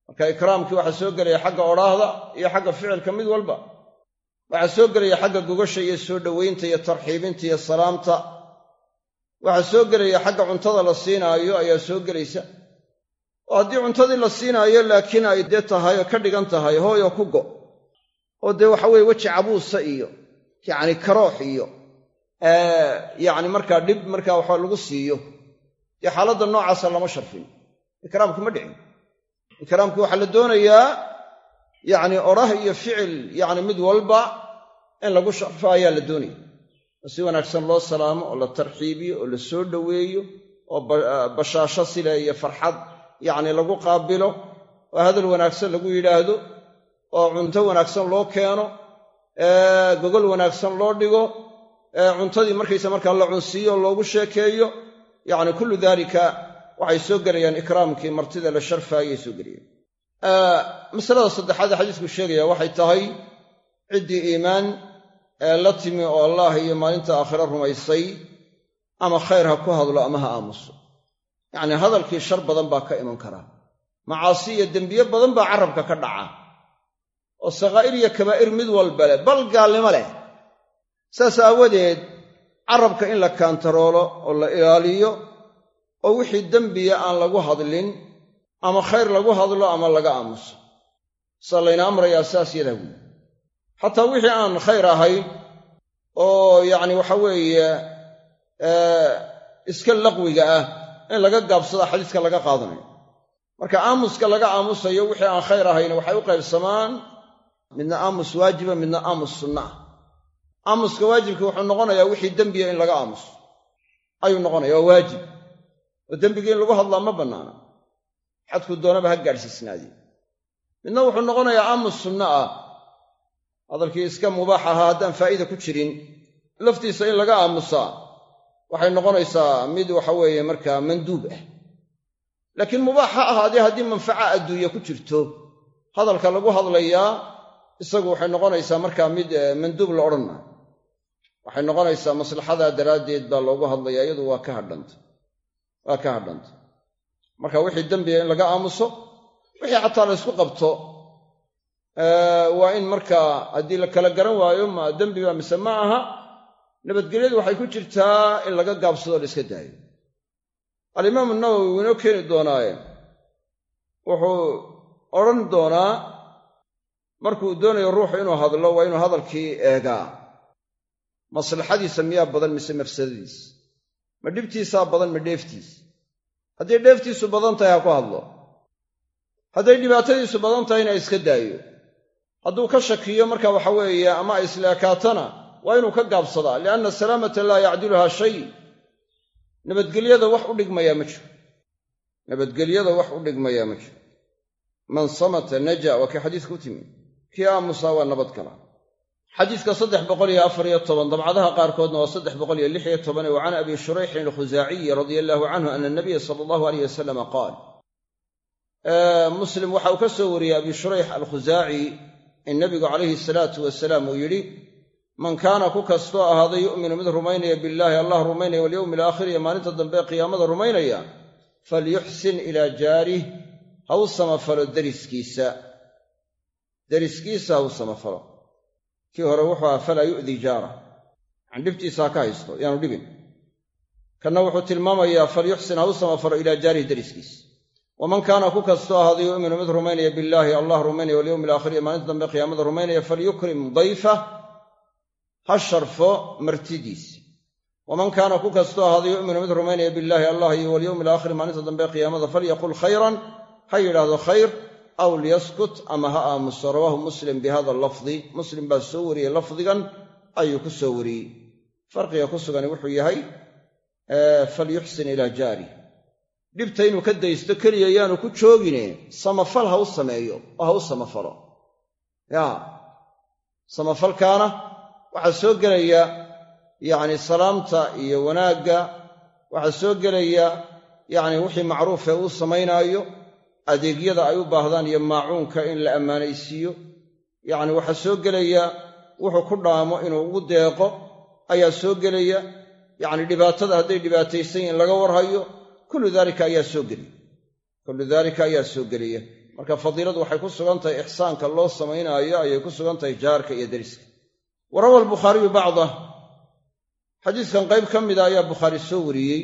marka ikraamkii waxaa soo gelaya xagga odhaahda iyo xagga ficilka mid walba waxaa soo gelaya xagga gogasha iyo soo dhowaynta iyo tarxiibinta iyo salaamta waxaa soo gelaya xagga cuntada la siinaayo ayaa soo gelaysa. Oo haddii cuntadii la siinaayo laakiin ay dee tahay oo ka dhigan tahay hooyo ku go. Oo dee waxa weye weji cabuusa iyo yacni karoox iyo yacni markaa dhib markaa waxa lagu siiyo. Dee xaaladda noocaasa lama sharfin. Ikraamku ma dhicin. Ikraamku waxaa la doonayaa yacni odhah iyo ficil yacni mid walba in lagu sharfo ayaa la doonaya. Oo si wanaagsan loo salaamo oo la tarxiibiyo oo la soo dhoweeyo oo bashaasho sile iyo farxad yacni lagu qaabilo oo hadal wanaagsan lagu yidhaahdo oo cunto wanaagsan loo keeno gogol wanaagsan loo dhigo. Cuntadii markaysa markaa la cunsiiyo loogu sheekeeyo. Yacni kullu daalika waxay soo gelayaan ikraamkii martida la sharfaayay soo gelayaan masalada saddexaad ee xadiisku sheegaya waxay tahay ciddii iimaan ee la timi oo allah iyo maalinta aakhire rumaysay ama khayr ha ku hadlo ama ha aamuso. Yacnii hadalkii shar badan baa ka iman karaa macaasi iyo dembiye badan baa carabka ka dhaca oo sakaa'ir iyo kabaa'ir mid walba leh bal gaalnimo leh. Saas aawadeed carabka in la kaantaroolo oo la ilaaliyo oo wixii dembiya aan lagu hadlin ama khayr lagu hadlo ama laga aamuso. Saa layna amrayaa saas yadaa weyi xataa wixii aan khayr ahayn oo yacni waxa weeye iska laqwiga ah in laga gaabsada xadiiska laga qaadanayo. Marka aamuska laga aamusayo wixii aan khayr ahayn waxay u qaybsamaan midna aamus waajiba midna aamus sunna aamuska waajibkii wuxuu noqonayaa wixii dembiya in laga aamuso ayuu noqonaya waa waajib. Oo dembigii in lagu hadlaa ma bannaana. Xadku doonaba ha gaadhsiisnaadii. Midna wuxuu noqonayaa aamus sunno ah. Hadalkii iska mubaax ahaa haddaan faa'iida ku jirin laftiisa in laga aamusaa waxay noqonaysaa mid waxa weeye markaa manduub ah. Laakiin mubaax ha ahaadee haddii manfaca adduunya ku jirto hadalka lagu hadlayaa isagu waxay noqonaysaa markaa mid manduub la odhan waxay noqonaysaa maslaxadaa daraaddeed baa loogu hadlayaa iyadu waa ka hadhanta waa ka hadhanta marka wixii dembiga in laga aamuso wixii xataa la ysku qabto waa in markaa haddii la kala garan waayo ma dembiba mise ma aha nabadgelyadu waxay ku jirtaa in laga gaabsado la iska daayo. Alimaamu nawowi wuu inoo keeni doonaaye. Wuxuu odhan doonaa markuu doonayo ruuxu inuu hadlo waa inuu hadalkii eegaa. Maslaxadiisa miyaa badan mise mafsadadiis? Ma dhibtiisaa badan ma dheeftiis? Hadday dheeftiisu badan tahay ha ku hadlo. Hadday dhibaatadiisu badan tahayna iska daayo. Hadduu ka shakiyo marka waxa weeye ama ay isleekaatana waa inuu ka gaabsadaa lianna salaamata laa yacdiluhaa shay. Nabadgelyada wax u dhigmayaa ma jiro. Nabadgelyada wax u dhigmayaa ma jiro. Man samata naja waa kii xadiiska u timi kii aamusaa waa nabad gala xadiiska saddex boqol iyo afar iyo toban dabcadaha qaarkoodna waa saddex boqol iyo lix iyo toban wa can abi shurayxin alkhusaaciyi radia allaahu canhu ana nabiya sala allahu aleyh wasalama qaal muslim waxa uu ka soo wariyey abi shurayx alkhusaaci in nabigu calayhi salaatu wasalaam uu yidhi man kaana ku kastoo ahaaday yu'minu mid rumaynaya billaahi allah rumaynaya walyowmi alaakhir iyo maalinta dambe ee qiyaamada rumaynaya falyuxsin ilaa jaarih ha u samafalo deriskiisa deriskiisa ha u samafalo. Kii hore wuxuu ahaa falaa yu'di jaara. Yani dhibtiisa ha ka haysto yaanu dhibin. Kanna wuxuu tilmaamayaa falyuxsin ha u samafalo ilaa jaarihi deriskiisa waman kaana ku kastoo ahaaday yu'minu mid rumaynaya billaahi allah rumaynaya walyowmi alaakhir maalinta dambe qiyaamada rumaynaya falyukrim dayfah ha sharfo martidiisa waman kaana ku kastoo ahaaday yu'minu mid rumaynaya billaahi allah iyo walyowmi alaakhir maalinta dambe qiyaamada falyaqul khayran ha yidhaahdo khayr aw liyaskut ama ha aamuso rawaahu muslim bihada lafdi. Muslim baa soo wariyey lafdigan ayuu ku soo wariyey. Farqiga ku sugani wuxuu yahay falyuxsin ilaa jaari. Dhibta inuu ka daysto keliya yaanu ku joogine samafal ha u sameeyo oo ha u samafalo. Ya samafalkaana waxaa soo gelaya yacni salaamta iyo wanaagga waxaa soo gelaya yacni wixii macruufee uu samaynaayo adeegyada ay u baahdaan iyo maacuunka in la ammaanaysiiyo. Yacni waxaa soo gelaya wuxuu ku dhaamo inuu ugu deeqo ayaa soo gelaya. Yacni dhibaatada hadday dhibaataysan yihiin laga warhayo kullu daalika ayaa soo gelaya. Kullu daalika ayaa soo gelaya. Marka fadiiladu waxay ku sugan tahay ixsaanka loo samaynaayo ayay ku sugan tahay jaarka iyo deriska. Wa rawa albukhaariyu bacdah. Xadiiskan qayb ka mida ayaa bukhaari soo wariyey.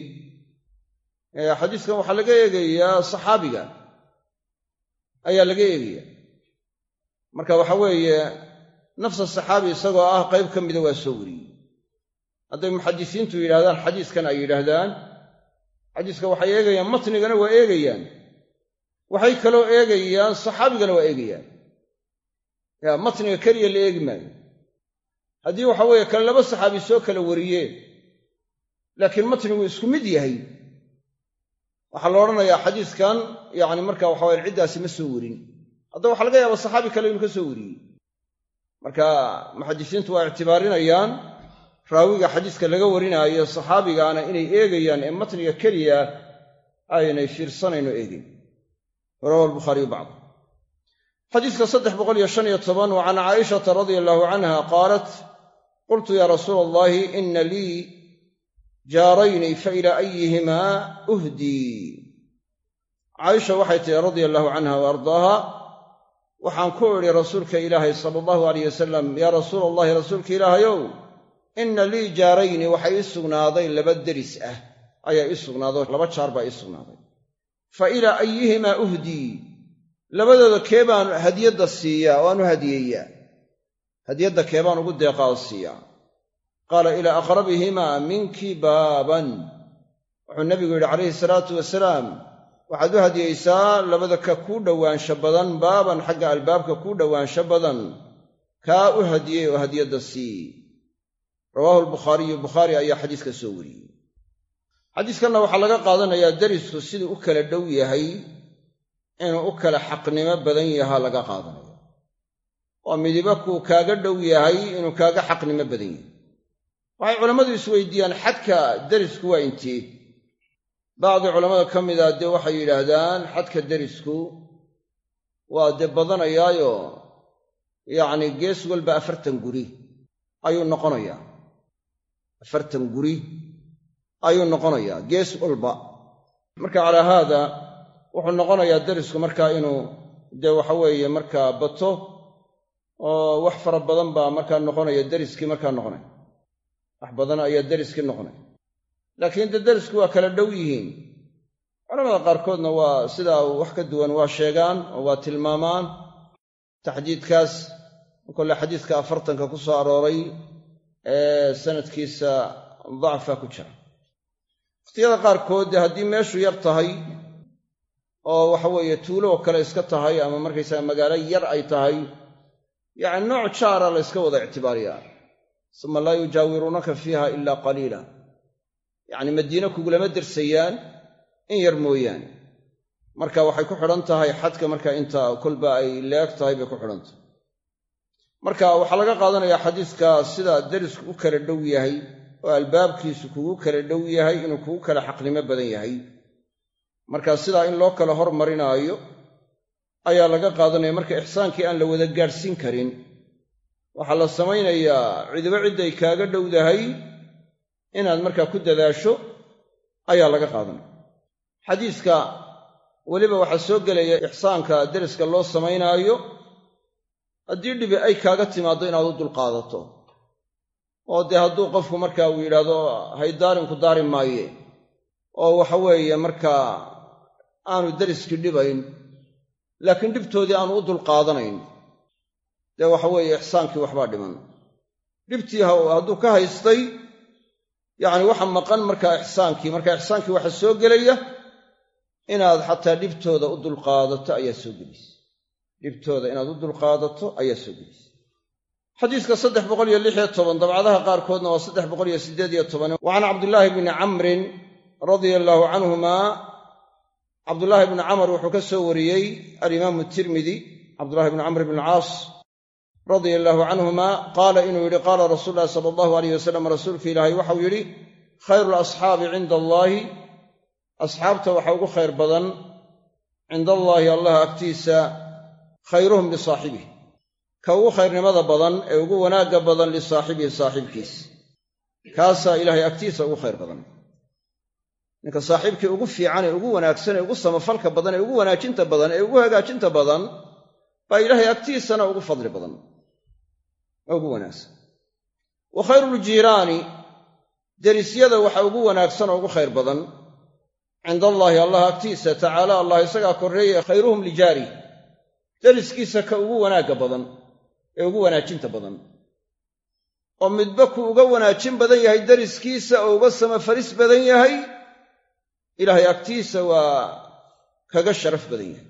Xadiiskan waxaa laga eegayaa saxaabiga ayaa laga eegaya. Marka waxa weeye nafsa saxaabi isagoo ah qayb ka mida waa soo wariyey. Hadday muxadisiintu yidhahdaan xadiiskan ay yidhaahdaan xadiiska waxay eegayaan matnigana waa eegayaan. Waxay kaloo eegayaan saxaabigana waa eegayaan. Ya matniga keliya la eegi maayo. Haddii waxa weeye kale laba saxaabi soo kala wariyeen laakiin matnigu isku mid yahay waxaa la odhanayaa xadiiskan yacni marka waxa waya ciddaasi ma soo warin. Haddaba waxaa laga yaaba saxaabi kale inuu ka soo wariyey. Marka muxadisiintu waa ictibaarinayaan raawiga xadiiska laga warinaayo saxaabigaana inay eegayaan ee matniga keliya aynay fiirsanayno eegin. Rawa albukhaariyu bacd xadiiska saddex boqol iyo shan iyo toban wa can caaishata radia allahu canha qaalat qultu yaa rasuula allahi ina lii jaarayni fa ilaa ayihimaa uhdii caaisha waxay tihi radia allahu canha wa ardaaha waxaan ku idhi rasuulka ilaahay sala allahu alayh wasalam yaa rasuula allahi rasuulka ilaahayow inna lii jaarayni waxaa ii sugnaaday laba deris ah. Ayaa ii sugnaado laba jaar baa ii sugnaaday. Fa ilaa ayihimaa uhdii labadooda kee baan hadiyadda siiyaa oo aan u hadiyeeyaa? Hadiyadda kee baan ugu deeqaa oo siiyaa? Qaala ilaa aqrabihimaa minki baaban. Wuxuu nebigu yidhi calayhi salaatu wasalaam waxaad u hadiyeysaa labada ka kuu dhowaansho badan baaban xagga albaabka kuu dhowaansho badan kaa u hadiyey oo hadiyadda sii. Rawaahu albukhaariyu bukhaari ayaa xadiiska soo wariyey. Xadiiskanna waxaa laga qaadanayaa derisku siduu u kala dhow yahay inuu u kala xaqnimo badan yahaa laga qaadanaya oo midiba kuu kaaga dhow yahay inuu kaaga xaqnimo badan yahay. Waxay culammadu isweydiiyaan xadka derisku waa intee bacdi culammada ka mida dee waxay yidhaahdaan xadka derisku waa dee badanayaayo yacni gees walba afartan guri ayuu noqonayaa afartan guri ayuu noqonayaa gees walba marka calaa haada wuxuu noqonayaa derisku markaa inuu dee waxa weeye markaa bato oo wax fara badan baa markaa noqonaya deriskii markaa noqonaya wax badan ayaa deriskii noqonaya laakiin dee waa kala dhow yihiin. Culamada qaarkoodna waa sidaa wax ka duwan waa sheegaan oo waa tilmaamaan. Taxdiidkaas kolle xadiiska afartanka ku soo arooray ee sanadkiisa dacfa ku jira. Wakhtiyada qaarkood haddii meeshu yar tahay oo waxa weeye tuulo oo kale iska tahay ama markaysaga magaalo yar ay tahay yacni nooc jaara la yska wada ictibaariyaa. Suma laa yujaawiruunaka fiiha ilaa qaliila yacni madiine kugulama dersayaan in yar mooyaane marka waxay ku xidhan tahay xadka marka inta kolba ay leeg tahay bay ku xidhan tahay. Marka waxaa laga qaadanayaa xadiiska sida derisku u kala dhow yahay oo albaabkiisu kugu kala dhow yahay inuu kugu kala xaqnimo badan yahay. Marka sidaa in loo kala hormarinaayo ayaa laga qaadanaya marka ixsaankii aan la wada gaadhsiin karin. Waxaa la samaynayaa cidiba cidday kaaga dhowdahay inaad markaa ku dadaasho ayaa laga qaadanaya xadiiska weliba waxaa soo gelaya ixsaanka deriska loo samaynaayo. Haddii dhibi ay kaaga timaaddo inaad u dulqaadato oo dee hadduu qofku markaa uu yidhaahdo haydaarin ku daari maaye oo waxa weeye markaa aanu deriskii dhibayn laakiin dhibtoodii aanu u dulqaadanayn dee waxa weeye ixsaankii waxbaa dhiman. Dhibtii hadduu ka haystay yacni waxa maqan markaa ixsaankii. Marka ixsaankii waxa soo gelaya inaad xataa dhibtooda u dulqaadato ayaa soo gelaysa dhibtooda inaad u dulqaadato ayaa soo gelaysa xadiiska saddex boqol iyo lix iyo toban dabcadaha qaarkoodna waa saddex boqol iyo siddeed iyo toban. Wa can cabdillaahi bni camrin radia allaahu canhumaa cabdullaahi bni camr wuxuu ka soo wariyey alimaamu tirmidi cabdullahi bni camr bn alcaas radia allaahu canhuma qaala inuu yidhi qaala rasuulu llahi sala allahu alayh wasalam rasuulka ilaahay waxau yidhi khayru lasxaabi cinda allaahi asxaabta waxa ugu khayr badan cinda allaahi allah agtiisa khayruhum lisaaxibih ka ugu khayrnimada badan ee ugu wanaagga badan lisaaxibihi saaxiibkiis kaasaa ilaahay agtiisa ugu khayr badan ninka saaxiibkii ugu fiican ee ugu wanaagsan ee ugu samafalka badan ee ugu wanaajinta badan ee ugu hagaajinta badan baa ilaahay agtiisana ugu fadli badan oo ugu wanaagsan. Wa khayruuljiiraani derisyada waxa ugu wanaagsan oo ugu khayr badan cinda allaahi allah agtiisa tacaala allah isagaa korreeye khayruhum lijaari deriskiisa ka ugu wanaagga badan ee ugu wanaajinta badan. Oo midba ku uga wanaajin badan yahay deriskiisa oo uga samafalis badan yahay ilaahay agtiisa waa kaga sharaf badan yahay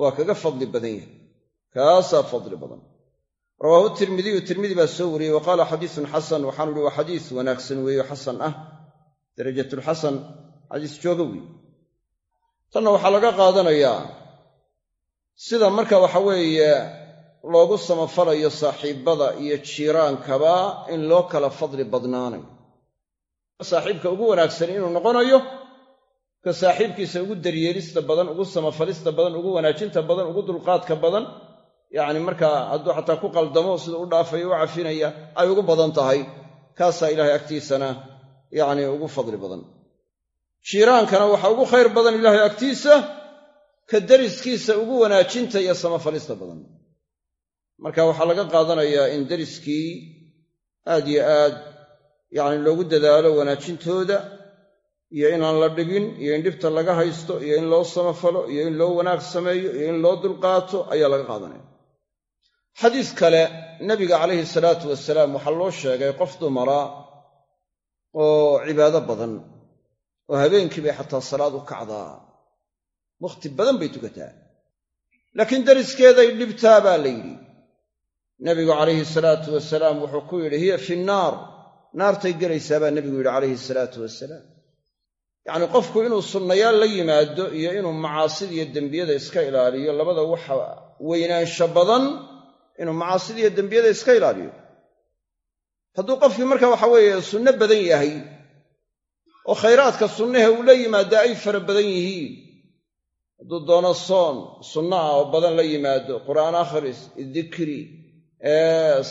waa kaga fadli badan yahay kaasaa fadli badan rawaahu tirmidiyu tirmidi baa soo wariyey wa qaala xadiisun xasan waxaanu ihi waa xadiis wanaagsan weeyo xasan ah darajatulxasan xadiis jooga weeye. Tanna waxaa laga qaadanayaa sida marka waxa weeye loogu samafalayo saaxiibbada iyo jiiraankaba in loo kala fadli badnaanayo. Saaxiibka ugu wanaagsan inuu noqonayo ka saaxiibkiisa ugu daryeelista badan ugu samafalista badan ugu wanaajinta badan ugu dulqaadka badan yacni markaa hadduu xataa ku qaldamo siduu u dhaafayo u cafinaya ay ugu badan tahay. Kaasaa ilaahay agtiisana yacni ugu fadli badan. Jiiraankana waxaa ugu khayr badan ilaahay agtiisa ka deriskiisa ugu wanaajinta iyo samafalista badan. Marka waxaa laga qaadanayaa in deriskii aad yo aad yacni loogu dadaalo wanaajintooda iyo inaan la dhibin iyo in dhibta laga haysto iyo in loo samafalo iyo in loo wanaag sameeyo iyo in loo dulqaato ayaa laga qaadanaya xadiis kale nabiga calayhi salaatu wasalaam waxaa loo sheegay qof dumara oo cibaado badan oo habeenkii bay xataa salaad u kacdaa. Wakhti badan bay tukataa. Laakiin dariskeeday dhibtaa baa la yidhi. Nabigu calayhi salaatu wasalaam wuxuu ku yidhi hiya fi nnaar naartay gelaysaa baa nebigu yidhi calayhi salaatu wasalaam yacnii qofku inuu sunnayaal la yimaado iyo inuu macaasida iyo dembiyada iska ilaaliyo labada waxa weynaansho badan inuu macaasida iyo dembiyada iska ilaaliyo. Hadduu qofkii marka waxa weeye sunno badan yahay oo khayraadka sunnahe uu la yimaado ay fara badan yihiin hadduu doono soon sunno ah oo badan la yimaado qur'aan akhris dikri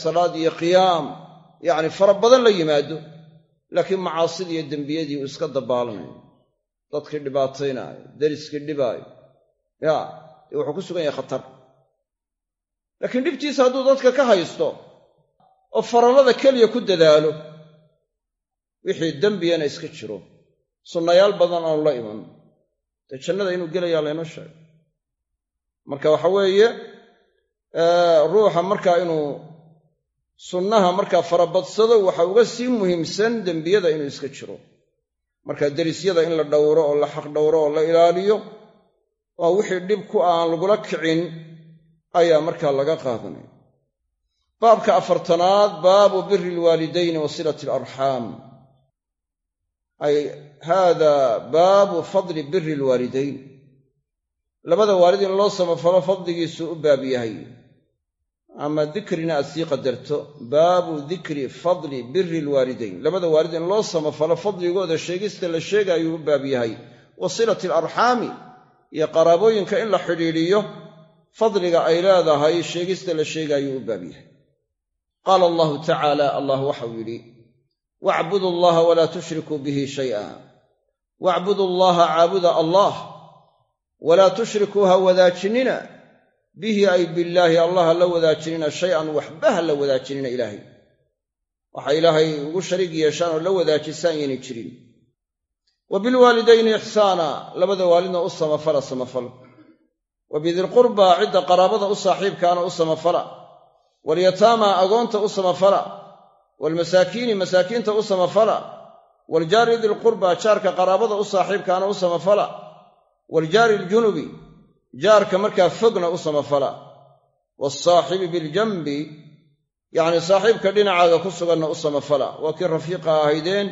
salaad iyo qiyaam yacni fara badan la yimaado laakiin macaasidii iyo dembiyadii uu iska dabaalanayo dadkii dhibaataynaayo deriskii dhibaayo. Ya dee wuxuu ku sugan yahay khatar laakiin dhibtiisa hadduu dadka ka haysto oo farallada keliya ku dadaalo wixii dembiyana iska jiro. Sunnayaal badan aanu la iman. Dee jannada inuu gelayaa laynoo sheegay. Marka waxa weeye ruuxa markaa inuu sunnaha markaa farabadsado waxa uga sii muhiimsan dembiyada inuu iska jiro. Marka derisyada in la dhowro oo la xaq dhowro oo la ilaaliyo oo wixii dhib ku aan lagula kicin ayaa markaa laga qaadanaya baabka afartanaad baabu biri alwaalidayni wa silati alarxaam. Ay haada baabu fadli biri alwaalidayn. Labada waalid in loo samafalo fadligiisu u baab yahay. Ama dikrina aad sii qadarto baabu dikri fadli biri alwaalidayn. Labada waalid in loo samafalo fadligooda sheegista la sheegaayuu u baab yahay. Wa silati alarxaami iyo qaraabooyinka in la xidhiidhiyo fadliga ay leedahay sheegista la sheegaayuu u baab yahay. Qaala allahu tacaala allah waxau yidhi wacbudu allaha walaa tushrikuu bihi shay'a. Wacbudu allaha caabuda allah walaa tushrikuu ha wadaajinina. Bihi ay billaahi allah ha la wadaajinina shay-an waxba ha la wadaajinina ilaahay. Waxa ilaahay ugu shariig yeeshaan oo la wadaajisaan yaynay jirin. Wa bilwaalidayni ixsaana. Labada waalidna u samafala samafal wa bidilqurbaa cidda qaraabada u saaxiibkaana u samafala. Walyataama agoonta u samafala. Waalmasaakiini masaakiinta u samafala. Waaljaari dilqurbaa jaarka qaraabada u saaxiibkaana u samafala. Waaljaari aljunubi jaarka markaa fogna u samafala. Waalsaaxibi biljanbi yacni saaxiibka dhinacaaga ku suganna u samafala. Waa kii rafiiqa ahaydeen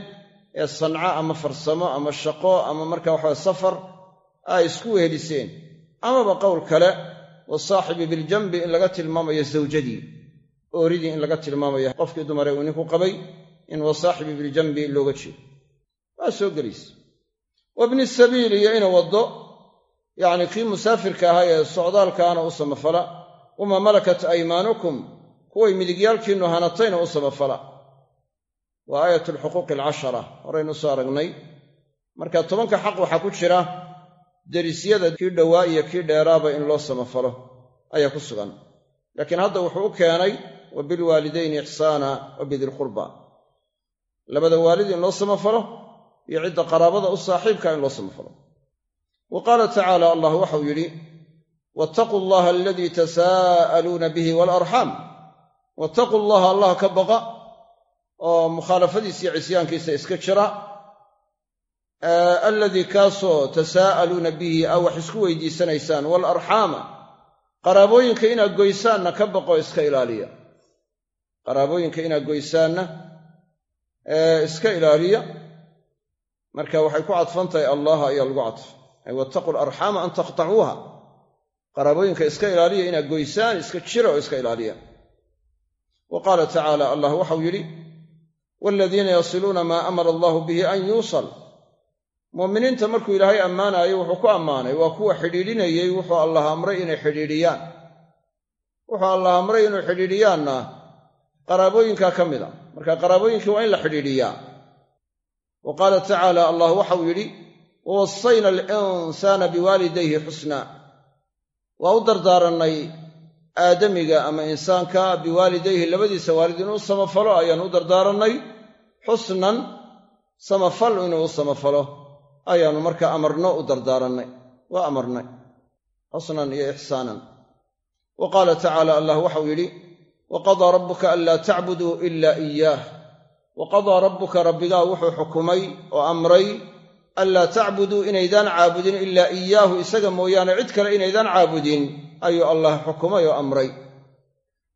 ee sanco ama farsamo ama shaqo ama marka waxawe safar ay isku weheliseen amaba qowl kale wasaaxibi biljanbi in laga tilmaamayo zawjadii ooridii in laga tilmaamayo qofkii dumare uu ninku qabay in wasaaxibi biljanbi looga jeedo. Waa soo gelaysa wabni sabiili iyo ina waddo yacni kii musaafirka ahaa ee socdaalkaana u samafala wamaa malakat aymaanukum kuway midigyaalkiinnu hanatayna u samafala. Waa aayat alxuquuqi alcashara horaynu soo aragnay. Marka tobanka xaq waxaa ku jira derisyada kii dhowaa iyo kii dheeraaba in loo samafalo ayaa ku sugan. Laakiin hadda wuxuu u keenay wa bilwaalidayni ixsaana wa bidilqurba labada waalid in loo samafalo iyo cidda qaraabada u saaxiibka in loo samafalo. Wa qaala tacaala allah waxau yidhi wattaquu allaha aladii tasaa'aluuna bihi waalarxaam wattaquu allaha allah ka baqa oo mukhaalafadiisa iyo cisyaankiisa iska jira aladii kaasoo tasaa'aluuna bihi aa wax isku weydiisanaysaan waalarxaama qaraabooyinka inaad goysaanna ka baqo iska ilaaliya qaraabooyinka inaad goysaanna iska ilaaliya marka waxay ku cadfan tahay allah ayaa lagu cadfay ay wattaquu alarxaama an taqtacuuha qaraabooyinka iska ilaaliya inaad goysaan iska jira oo iska ilaaliya wa qaala tacaala allah waxau yidhi waaladiina yasiluuna maa amara allahu bihi an yuusal muuminiinta markuu ilaahay ammaanaayo wuxuu ku ammaanay waa kuwa xidhiidhinayey wuxuu allah amray inay xidhiidhiyaan. Wuxuu allah amray inuu xidhiidhiyaanna qaraabooyinkaa ka mid a. Marka qaraabooyinkii waa in la xidhiidhiyaa. Wa qaala tacaala allah waxau yidhi wawasayna alinsaana biwaalidayhi xusnaa waa u dardaarannay aadamiga ama insaanka biwaalidayhi labadiisa waalid inuu samafalo ayaan u dardaarannay xusnan samafal inuu u samafalo ayaannu markaa amarno u dardaarannay waa amarnay xusnan iyo ixsaanan. Wa qaala tacaala allah waxau yidhi wa qadaa rabbuka anlaa tacbuduu ila iyaah wa qadaa rabbuka rabbigaa wuxuu xukumay oo amray anlaa tacbuduu inaydaan caabudin ilaa iyaahu isaga mooyaane cid kale inaydaan caabudin ayuu allah xukumay oo amray.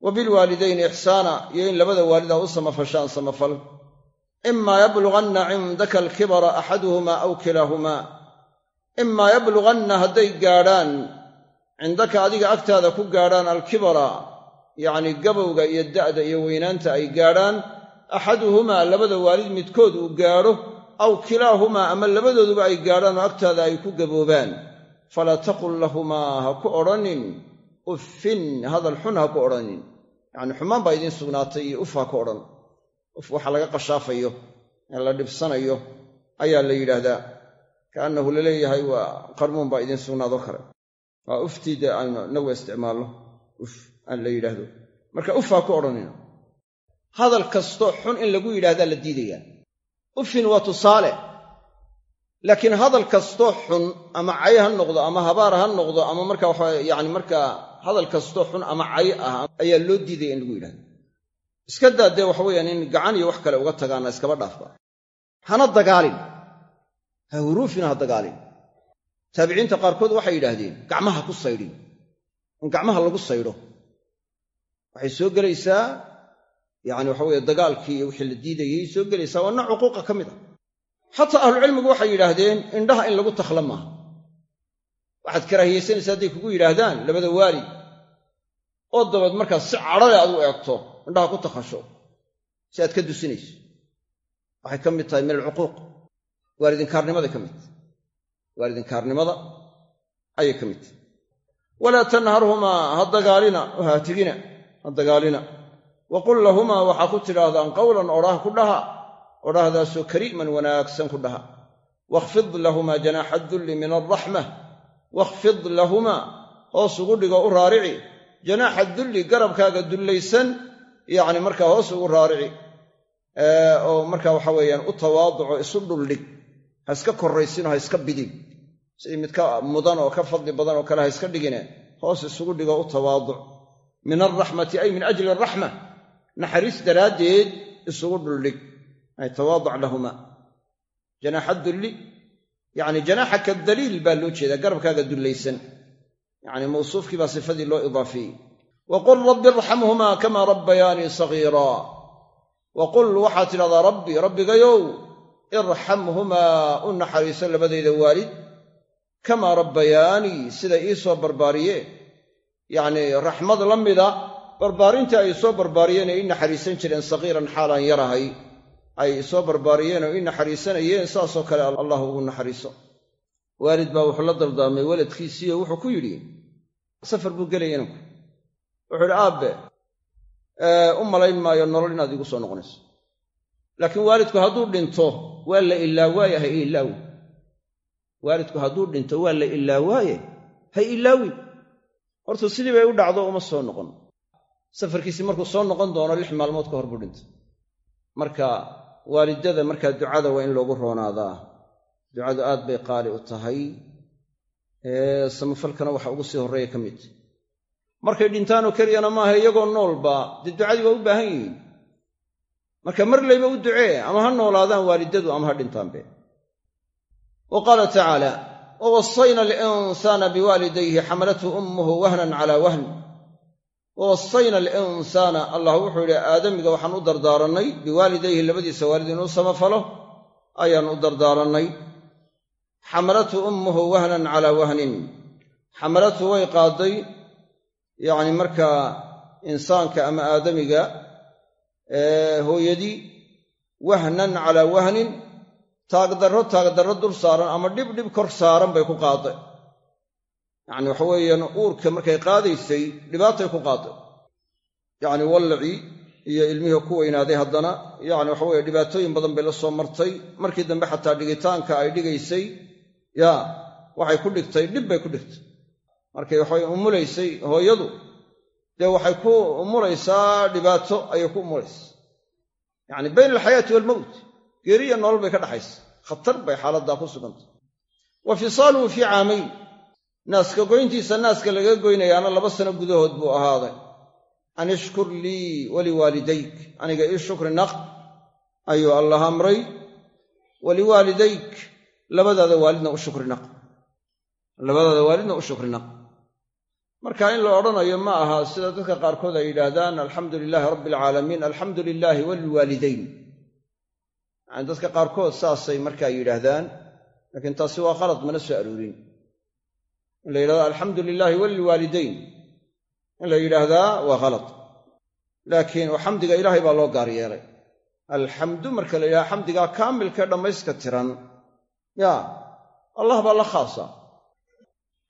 Wa bilwaalidayni ixsaana iyo in labada waalid aa u samafashaan samafal imaa yablughanna cindaka alkibara axaduhumaa aw kilaahumaa imaa yablughanna hadday gaadhaan cindaka adiga agtaada ku gaadhaan alkibara yacnii gabowga iyo da'da iyo weynaanta ay gaadhaan axaduhumaa labada waalid midkood uu gaadho aw kilaahumaa ama labadooduba ay gaadhaan oo agtaada ay ku gaboobaan falaa taqul lahumaa ha ku odhanin uffin hadal xun ha ku odhanin yacnii xumaan baa idiin sugnaatay iyo uf ha ku odhan uf waxa laga qashaafayo ee la dhibsanayo ayaa la yidhaahdaa kaannahu la leeyahay waa qarmuun baa idiin sugnaadoo kale. Waa uftii dee inagu isticmaalno uf aan la yidhaahdo. Marka uf ku odhanina hadal kastoo xun in lagu yidhahdaa la diidayaa. Ufin waa tusaale laakiin hadal kastoo xun ama cay ha noqdo ama habaar ha noqdo ama marka waxa yani markaa hadal kastoo xun ama cay ah ayaa loo diidaya in lagu yidhahdo iska daa dee waxa weeyaan in gacan iyo wax kale uga tagaana iskaba dhaafba. Hana dagaalin. Ha huruufina ha dagaalin. Taabiciinta qaarkood waxay yidhaahdeen gacmaha ku saydhin. In gacmaha lagu saydho. Waxay soo gelaysaa yacni waxa weye dagaalkii iyo wixii la diidayay soo gelaysaa. Waa nooc cuquuqa ka mid ah. Xataa ahlucilmigu waxay yidhaahdeen indhaha in lagu takhla maaha. Waxaad karaahiyaysanaysaa hadday kugu yidhaahdaan labada waalid oo dabeed markaas si cadhale aad u eegto indhaha ku takhasho si aad ka dusinayso. Waxay ka mid tahay min alcuquuq. Waalidinkaarnimaday ka mid. Waalidinkaarnimada ayay ka mid tahay. Walaa tanharhumaa ha dagaalina oo ha tegina ha dagaalina. Wa qul lahumaa waxaa ku tidhaahdaan qowlan odhaah ku dhaha odhahdaasoo kariiman wanaagsan ku dhaha wakhfid lahumaa janaaxa dulli min alraxma. Wakhfid lahumaa hoos ugu dhigo u raarici. Janaaxa dulli garabkaaga dullaysan yacni markaa hoos ugu raarici oo markaa waxa weeyaan u tawaaduco isu dhuldhig ha iska korraysinoo ha iska bidin. Sidii mid ka mudan oo ka fadli badan oo kale ha iska dhigine hoos isugu dhigo u tawaaduc. Min alraxmati ay min ajli araxma naxariis daraaddeed isugu dhuldhig ay tawaaduc lahuma. Janaaxa dulli yacni janaaxaka daliil baa loo jeedaa garabkaaga dullaysan. Yacni mawsuufkii baa sifadii loo idaafeeyey wa qul rabbi irxamhumaa kamaa rabbayaanii sagiiraa wa qul waxaad tidhahdaa rabbi rabbigayow irxamhumaa u naxariiso labadayda waalid kamaa rabbayaanii siday ii soo barbaariyeen yacnii raxmad la mida barbaarintii ay soo barbaariyeen ee ii naxariisan jireen sagiiran xaalaan yarahay ay soo barbaariyeen oo ii naxariisanayeen saasoo kale allah ugu naxariiso waalid baa wuxuu la dardaarmay weladkiisiiyo wuxuu ku yidhi safar buu gelaya inanku wuxuu yidhi aabbe u malayn maayo nolol inaad iigu soo noqonayso. Laakiin waalidku hadduu dhinto waa la ilaawaaye ha ilaawi. Waalidku hadduu dhinto waa la ilaawaaye ha ilaawin horta sidii bay u dhacdo uma soo noqon. Safarkiisii markuu soo noqon doono lix maalmood ka hor buu dhintay marka waalidada markaa ducada waa in loogu roonaadaa. Ducadu aad bay qaali u tahay. Samafalkana waxa ugu sii horreeya ka mid markay dhintaanoo keliyana maaha iyagoo noolba dee ducadii waa u baahan yihiin. Marka mar layba u ducee ama ha noolaadaan waalidadu ama ha dhintaanbe. Wa qaala tacaala wawasayna alinsaana biwaalidayhi xamalathu ummuhu wahnan calaa wahn. Wawasayna alinsaana allah wuxuu yidhi aadamiga waxaan u dardaarannay biwaalidayhi labadiisa waalid inuu samafalo ayaan u dardaarannay. Xamalathu ummuhu wahnan calaa wahnin. Xamalathu way qaadday yacni markaa insaanka ama aadamiga hooyadii wahnan calaa wahnin taagdarro taagdarro dul saaran ama dhib dhib kor saaran bay ku qaaday yacni waxa weeyaan uurka markay qaadaysay dhibaatay ku qaaday yacni wallacii iyo ilmihii ku weynaaday haddana yacni waxa weye dhibaatooyin badan bay la soo martay. Markii dambe xataa dhigitaanka ay dhigaysay ya waxay ku dhigtay dhib bay ku dhigtay markay waxay umulaysay hooyadu dee waxay ku umulaysaa dhibaato ayay ku umulaysa yacni bayna alxayaati waalmowt geeriya nolol bay ka dhaxaysa. Khatar bay xaaladdaa ku sugantay wa fisaaluhu fii caamayn naaska goyntiisa naaska laga goynayaana laba sano gudahood buu ahaaday. An ishkur lii waliwaalidayk aniga ii shukri naq ayuu allah amray. Waliwaalidayk labadaada waalidna u shukri naq. Labadaada waalidna u shukri naq marka in la odhanayo ma aha sida dadka qaarkood ay yidhaahdaan alxamdu lilaahi rabbi alcaalamiin alxamdu lilaahi walilwaalidayn yani dadka qaarkood saasay markaa yidhaahdaan laakiin taasi waa qalad mana soo aroorin. In la yidhahdo alxamdu lilaahi walilwaalidayn in la yidhaahdaa waa khalad. Laakiin xamdiga ilaahay baa loo gaar yeelay. Alxamdu marka la yidhahda xamdigaa kaamilkae dhammayska tiran. Ya allah baa la khaasa.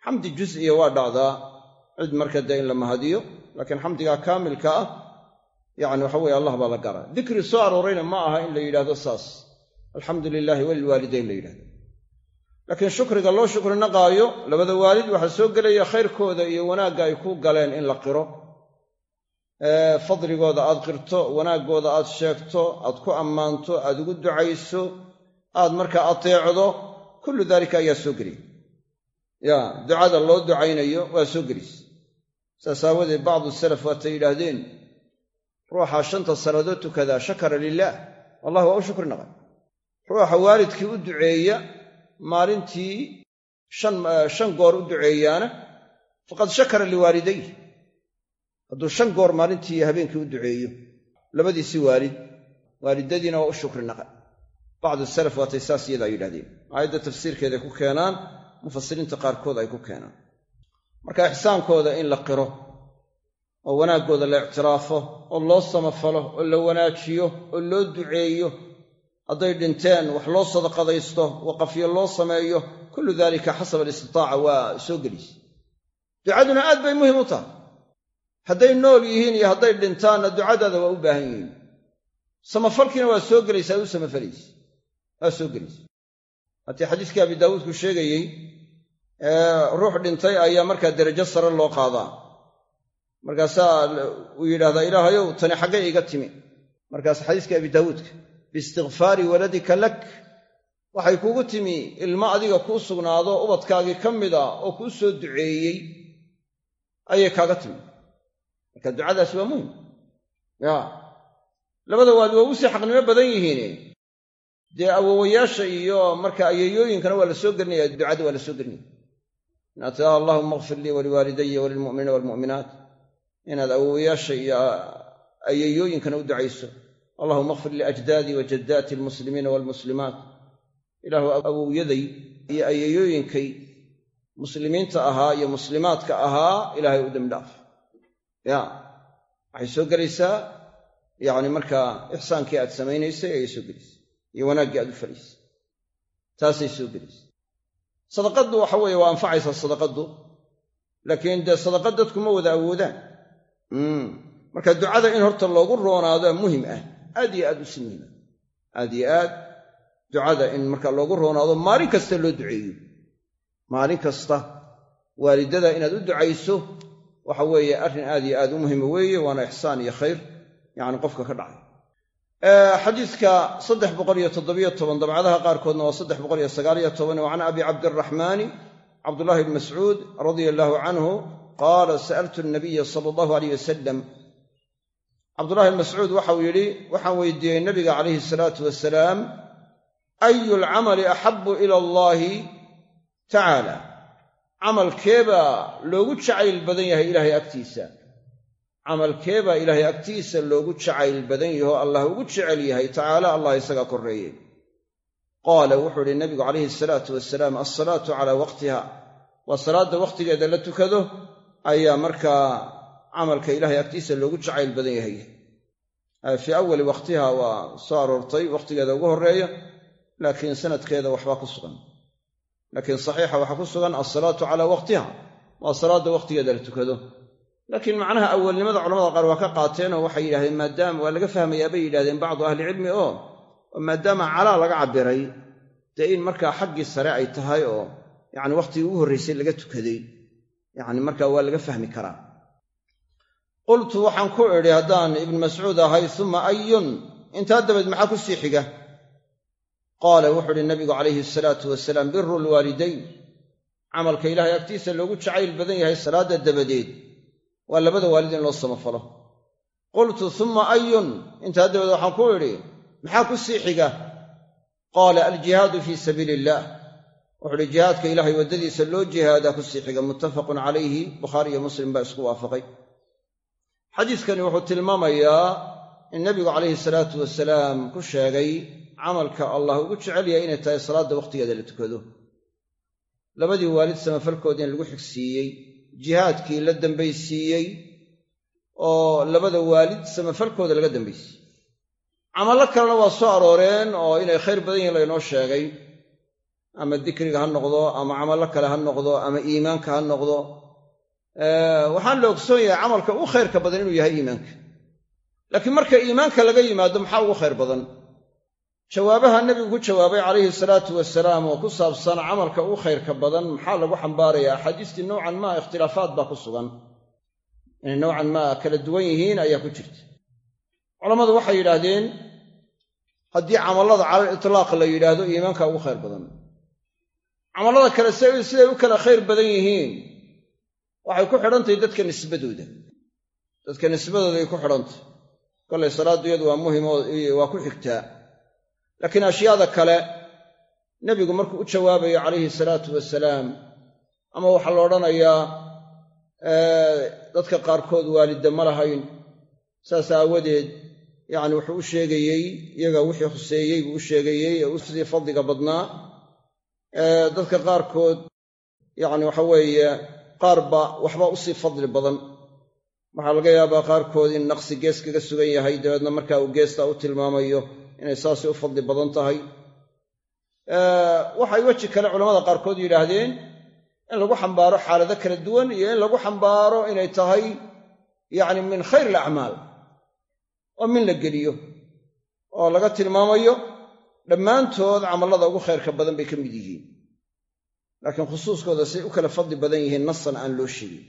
Xamdi jus'iya waa dhacdaa cid marka dee in la mahadiyo laakiin xamdigaa kaamilka ah yacni waxa weye allah baa la gaara dikri soo aroorayna ma aha in la yidhahdo saas. Alxamdu lilaahi walilwaalidayn la yidhahdo laakiin shukriga loo shukri naqaayo labada waalid waxaa soo gelaya khayrkooda iyo wanaagga ay ku galeen in la qiro. Fadligooda aad qirto wanaaggooda aad sheegto aad ku ammaanto aad ugu ducayso aad markaa ateecdo kullu daalika ayaa soo gelaya ya ducada loo ducaynayo waa soo gelaysa saas aawadeed bacdu salaf waatay yidhaahdeen ruuxa shanta salaadood tukadaa shakara lilaah wallah waa u shukri naqay ruuxa waalidkii u duceeya maalintii shan goor u duceeyaana faqad shakara liwaalidayh hadduu shan goor maalintii habeenkii u duceeyo labadiisii waalid waalidadiina waa u shukri naqay bacdu salaf waatay saas iyadaa yidhahdeen aayadda tafsiirkeeday ku keenaan mufasiriinta qaarkood ay ku keenaan marka ixsaankooda in la qiro oo wanaaggooda la ictiraafo oo loo samafalo oo la wanaajiyo oo loo duceeyo hadday dhinteen wax loo sadaqadaysto waqafyo loo sameeyo kullu daalika xasab alistitaaca waa soo gelisa ducaduna aad bay muhiim u tahay. Hadday nool yihiin iyo hadday dhintaanna ducadaada waa u baahan yihiin. Samafalkiina waa soo gelaysaa u samafalaysa waa soo gelaysa. Haddii xadiiskii abi daawuudku sheegayey ruux dhintay ayaa markaa derajo sare loo qaadaa. Markaasaa uu yidhahdaa ilaahayow tani xaggay iga timi. Markaas xadiiskii abi daawuudka biistikfaari waladika lak. Waxay kugu timi ilmo adiga kuu sugnaado ubadkaagii ka mid a oo kuu soo duceeyey ayay kaaga timi. Marka ducadaasi waa muhiim. Ya labada waad waa u sii xaqnimo badan yihiin dee awowayaasha iyo marka ayeeyooyinkana waa la soo gelinaya ducada waa la soo gelinaya inaad tiraa allahuma akfir lii waliwaalidaya walilmu'miniina waalmu'minaat inaad awowayaasha iyo ayeeyooyinkana u ducayso allahuma akfir liajdaadii wa jaddaati almuslimiina waalmuslimaat ilaahu awowyaday iyo ayeeyooyinkay muslimiinta ahaa iyo muslimaadka ahaa ilaahay u dembi dhaaf ya waxay soo gelaysaa yacni markaa ixsaankii aad samaynaysay ayay soo gelaysaa iyo wanaaggii aad u falaysay taasay soo gelaysa sadaqaddu waxa weeye waa anfacaysaa sadaqaddu. Laakiin dee sadaqad dadku ma wada awoodaan. Marka ducada in horta loogu roonaadaa muhiim ah. Aad iyo aad u si muhima aad iyo aad ducada in marka loogu roonaado maalin kasta loo duceeyo. Maalin kasta waalidada inaad u ducayso waxa weeye arrin aad iyo aad u muhima weeye waana ixsaan iyo khayr. Yacni qofka ka dhacay xadiidka saddex boqol iyo toddobiyo toban dabcadaha qaarkoodna waa saddex boqol iyo sagaaliyo toban wa can abi cabdiraxmaani cabdullahi bni mascuud radia allaahu canhu qaala sa'altu nabiya sala allahu aleyh wasalam cabdullahi bn mascuud waxau yidhi waxaan weydiiyey nabiga calayhi salaatu wasalaam ayu alcamali axabu ila allaahi tacaala camalkeebaa loogu jacayl badan yahay ilaahay agtiisa camalkeebaa ilaahay agtiisa loogu jacayl badan yaho allah ugu jecel yahay tacaala allah isagaa korreeye qaala wuxuu idhi nabigu calayhi salaatu wasalaam alsalaatu calaa waqtiha. Waa salaadda wakhtigeeda la tukado ayaa markaa camalka ilaahay agtiisa loogu jacayl badan yahay. Fii awali waqtiha waa soo aroortay wakhtigeeda ugu horreeya laakiin sanadkeeda waxbaa ku sugan. Laakiin saxiixa waxaa ku sugan alsalaatu calaa waqtiha. Waa salaadda wakhtigeeda la tukado laakiin macnaha awalnimada culamada qaar waa ka qaateenoo waxay yidhahdeen maadaama waa laga fahmayaa bay yidhahdeen bacdu ahlicilmi oo maadaama calaa laga cabbiray dee in markaa xaggii sare ay tahay oo yacni wakhtigii ugu horraysay laga tukaday. Yacni markaa waa laga fahmi karaa. Qultu waxaan ku idhi haddaan ibnu mascuud ahay suma ayun intaa dabeed maxaa ku sii xiga? Qaala wuxuu uhi nabigu calayhi asalaatu wasalaam biru lwaalidayn. Camalka ilaahay agtiisa loogu jacayl badan yahay salaadda dabadeed waa labada waalid in loo samafalo. Qultu summa ayun intaa dabeed waxaan ku idhi maxaa ku sii xiga? Qaala aljihaadu fii sabiili illaah wuxu uhi jihaadka ilaahay waddadiisa loo jihaadaa ku sii xiga. Muttafaqun calayhi bukhaari iyo muslim baa isku waafaqay. Xadiiskani wuxuu tilmaamayaa in nebigu calayhi salaatu wasalaam ku sheegay camalka allah ugu jecel yahay inay tahay salaadda wakhtigeeda la tukado. Labadii waalid samafalkoodii in lagu xigsiiyey jihaadkii la dambaysiiyey oo labada waalid samafalkooda laga dambaysiiyey camallo kalena waa soo arooreen oo inay khayr badan yihiin laynoo sheegay. Ama dikriga ha noqdo ama camallo kale ha noqdo ama iimaanka ha noqdo. Waxaan la ogsoon yahay camalka u khayrka badan inuu yahay iimaanka. Laakiin marka iimaanka laga yimaado maxaa ugu khayr badan jawaabaha nebigu ku jawaabay calayhi salaatu wasalaam oo ku saabsan camalka ugu khayrka badan maxaa lagu xambaarayaa axaadiistii nowcan maa ikhtilaafaad baa ku sugan. Inay nowcan maa kala duwan yihiin ayaa ku jirta. Culammadu waxay yidhaahdeen haddii camallada calal itlaaq la yidhaahdo iimaanka ugu khayr badan. Camallada kale siday u kala khayr badan yihiin. Waxay ku xidhantahay dadka nisbadooda. Dadka nisbadooday ku xidhantahy kollay salaaddu iyadu waa muhiim oo waa ku xigtaa laakiin ashyaada kale nebigu markuu u jawaabayo calayhi salaatu wasalaam ama waxaa la odhanayaa dadka qaarkood waalidda ma lahayn. Saas aawadeed yacni wuxuu u sheegayey iyaga wixii khuseeyey buu u sheegayey ee u sidii fadliga badnaa. Dadka qaarkood yacni waxa weeye qaarba waxba u sii fadli badan. Waxaa laga yaabaa qaarkood in naqsi gees kaga sugan yahay dabeedna markaa uu geestaa u tilmaamayo inay saasi u fadli badan tahay. Waxay weji kale culamada qaarkood yidhaahdeen in lagu xambaaro xaalado kala duwan iyo in lagu xambaaro inay tahay yacni min khayr alacmaal oo min la geliyo oo laga tilmaamayo dhammaantood camallada ugu khayrka badan bay ka mid yihiin. Laakiin khusuuskooda say u kala fadli badan yihiin nasan aan loo sheegin.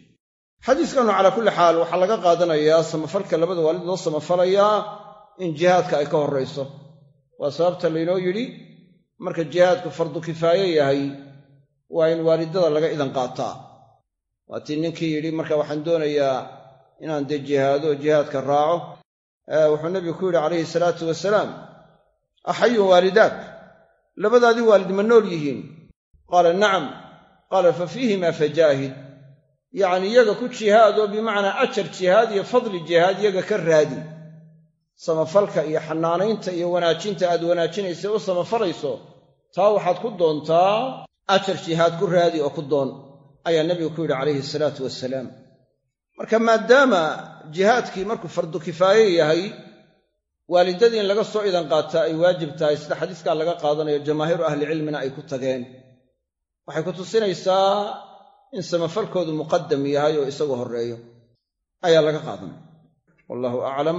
Xadiiskanu calaa kulli xaal waxaa laga qaadanayaa samafalka labada waalid loo samafalayaa in jihaadka ay ka horrayso. Waa sababta laynoo yidhi marka jihaadku fardu kifaaye yahay waa in waalidada laga idan qaataa. Waatii ninkii yidhi marka waxaan doonayaa inaan dee jihaado jihaadka raaco wuxuu nebigu ku yidhi calayhi salaatu wasalaam axayun waalidaak labadaadii waalid ma nool yihiin. Qaala nacam. Qaala fa fiihimaa fajaahid yacni iyaga ku jihaadoo bimacnaa ajar jihaad iyo fadli jihaad iyaga ka raadi samafalka iyo xanaanaynta iyo wanaajinta aad wanaajinaysa u samafalayso taa waxaad ku doontaa ajar jihaad ku raadi oo ku doon ayaa nebigu ku yidhi calayhi salaatu wasalaam marka maadaama jihaadkii markuu fardu kifaaye yahay waalidadii in laga soo idan qaataa ay waajib tahay sida xadiiskaa laga qaadanayo jamaahiiru ahlicilmina ay ku tageen. Waxay ku tusinaysaa in samafalkoodu muqadam yahay oo isagu horreeyo. Ayaa laga qaadanaya. Wallahu aclam